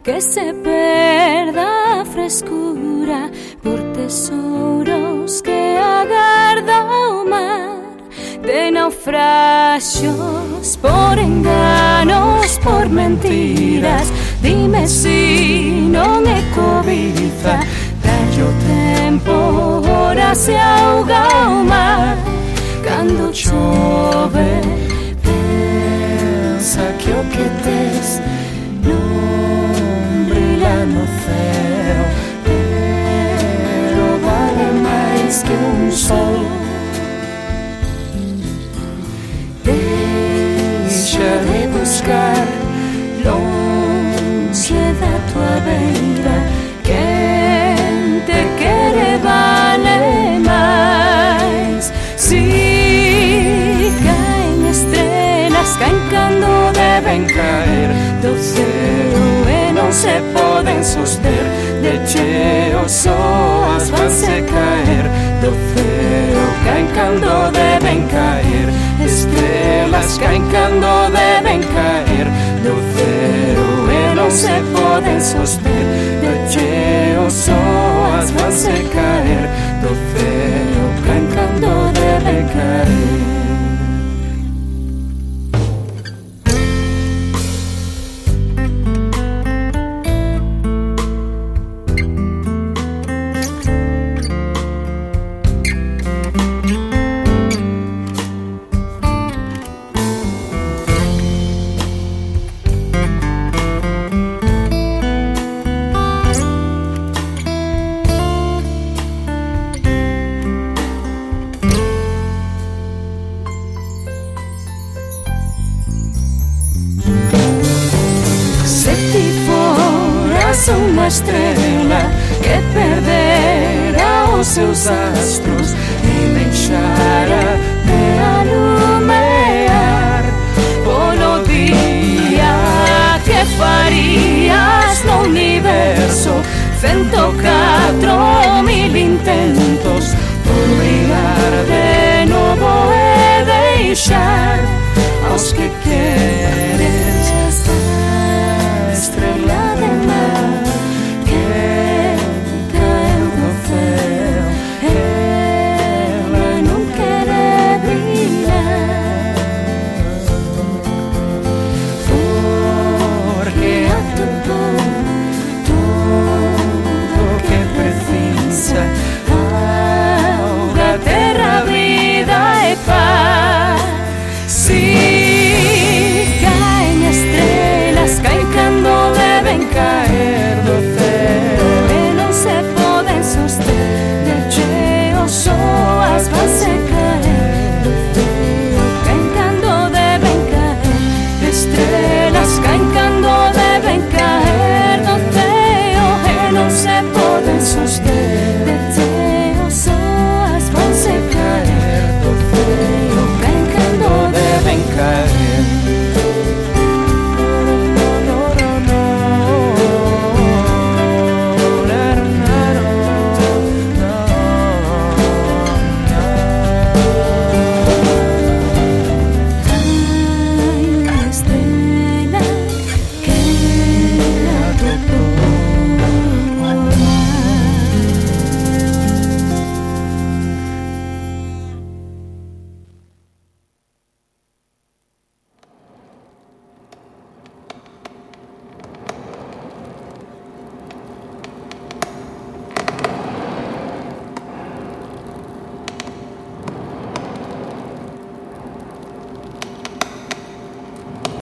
Que se perda frescura por tesouros que agarda o mar de naufragios, por enganos, por mentiras. Dime si non é cobiza, dalle o tempo, ora se auga o mar. Cando chove, pensa que o que tes no céu Quero dar mais que um sol. Deixa de buscar longe da tua beira Quem te quer vale mais Se caem estrelas caem cando devem cair do céu se poden soster de cheo soas vanse caer do ceo caen cando deben caer estrelas caen cando deben caer do se poden soster de cheo soas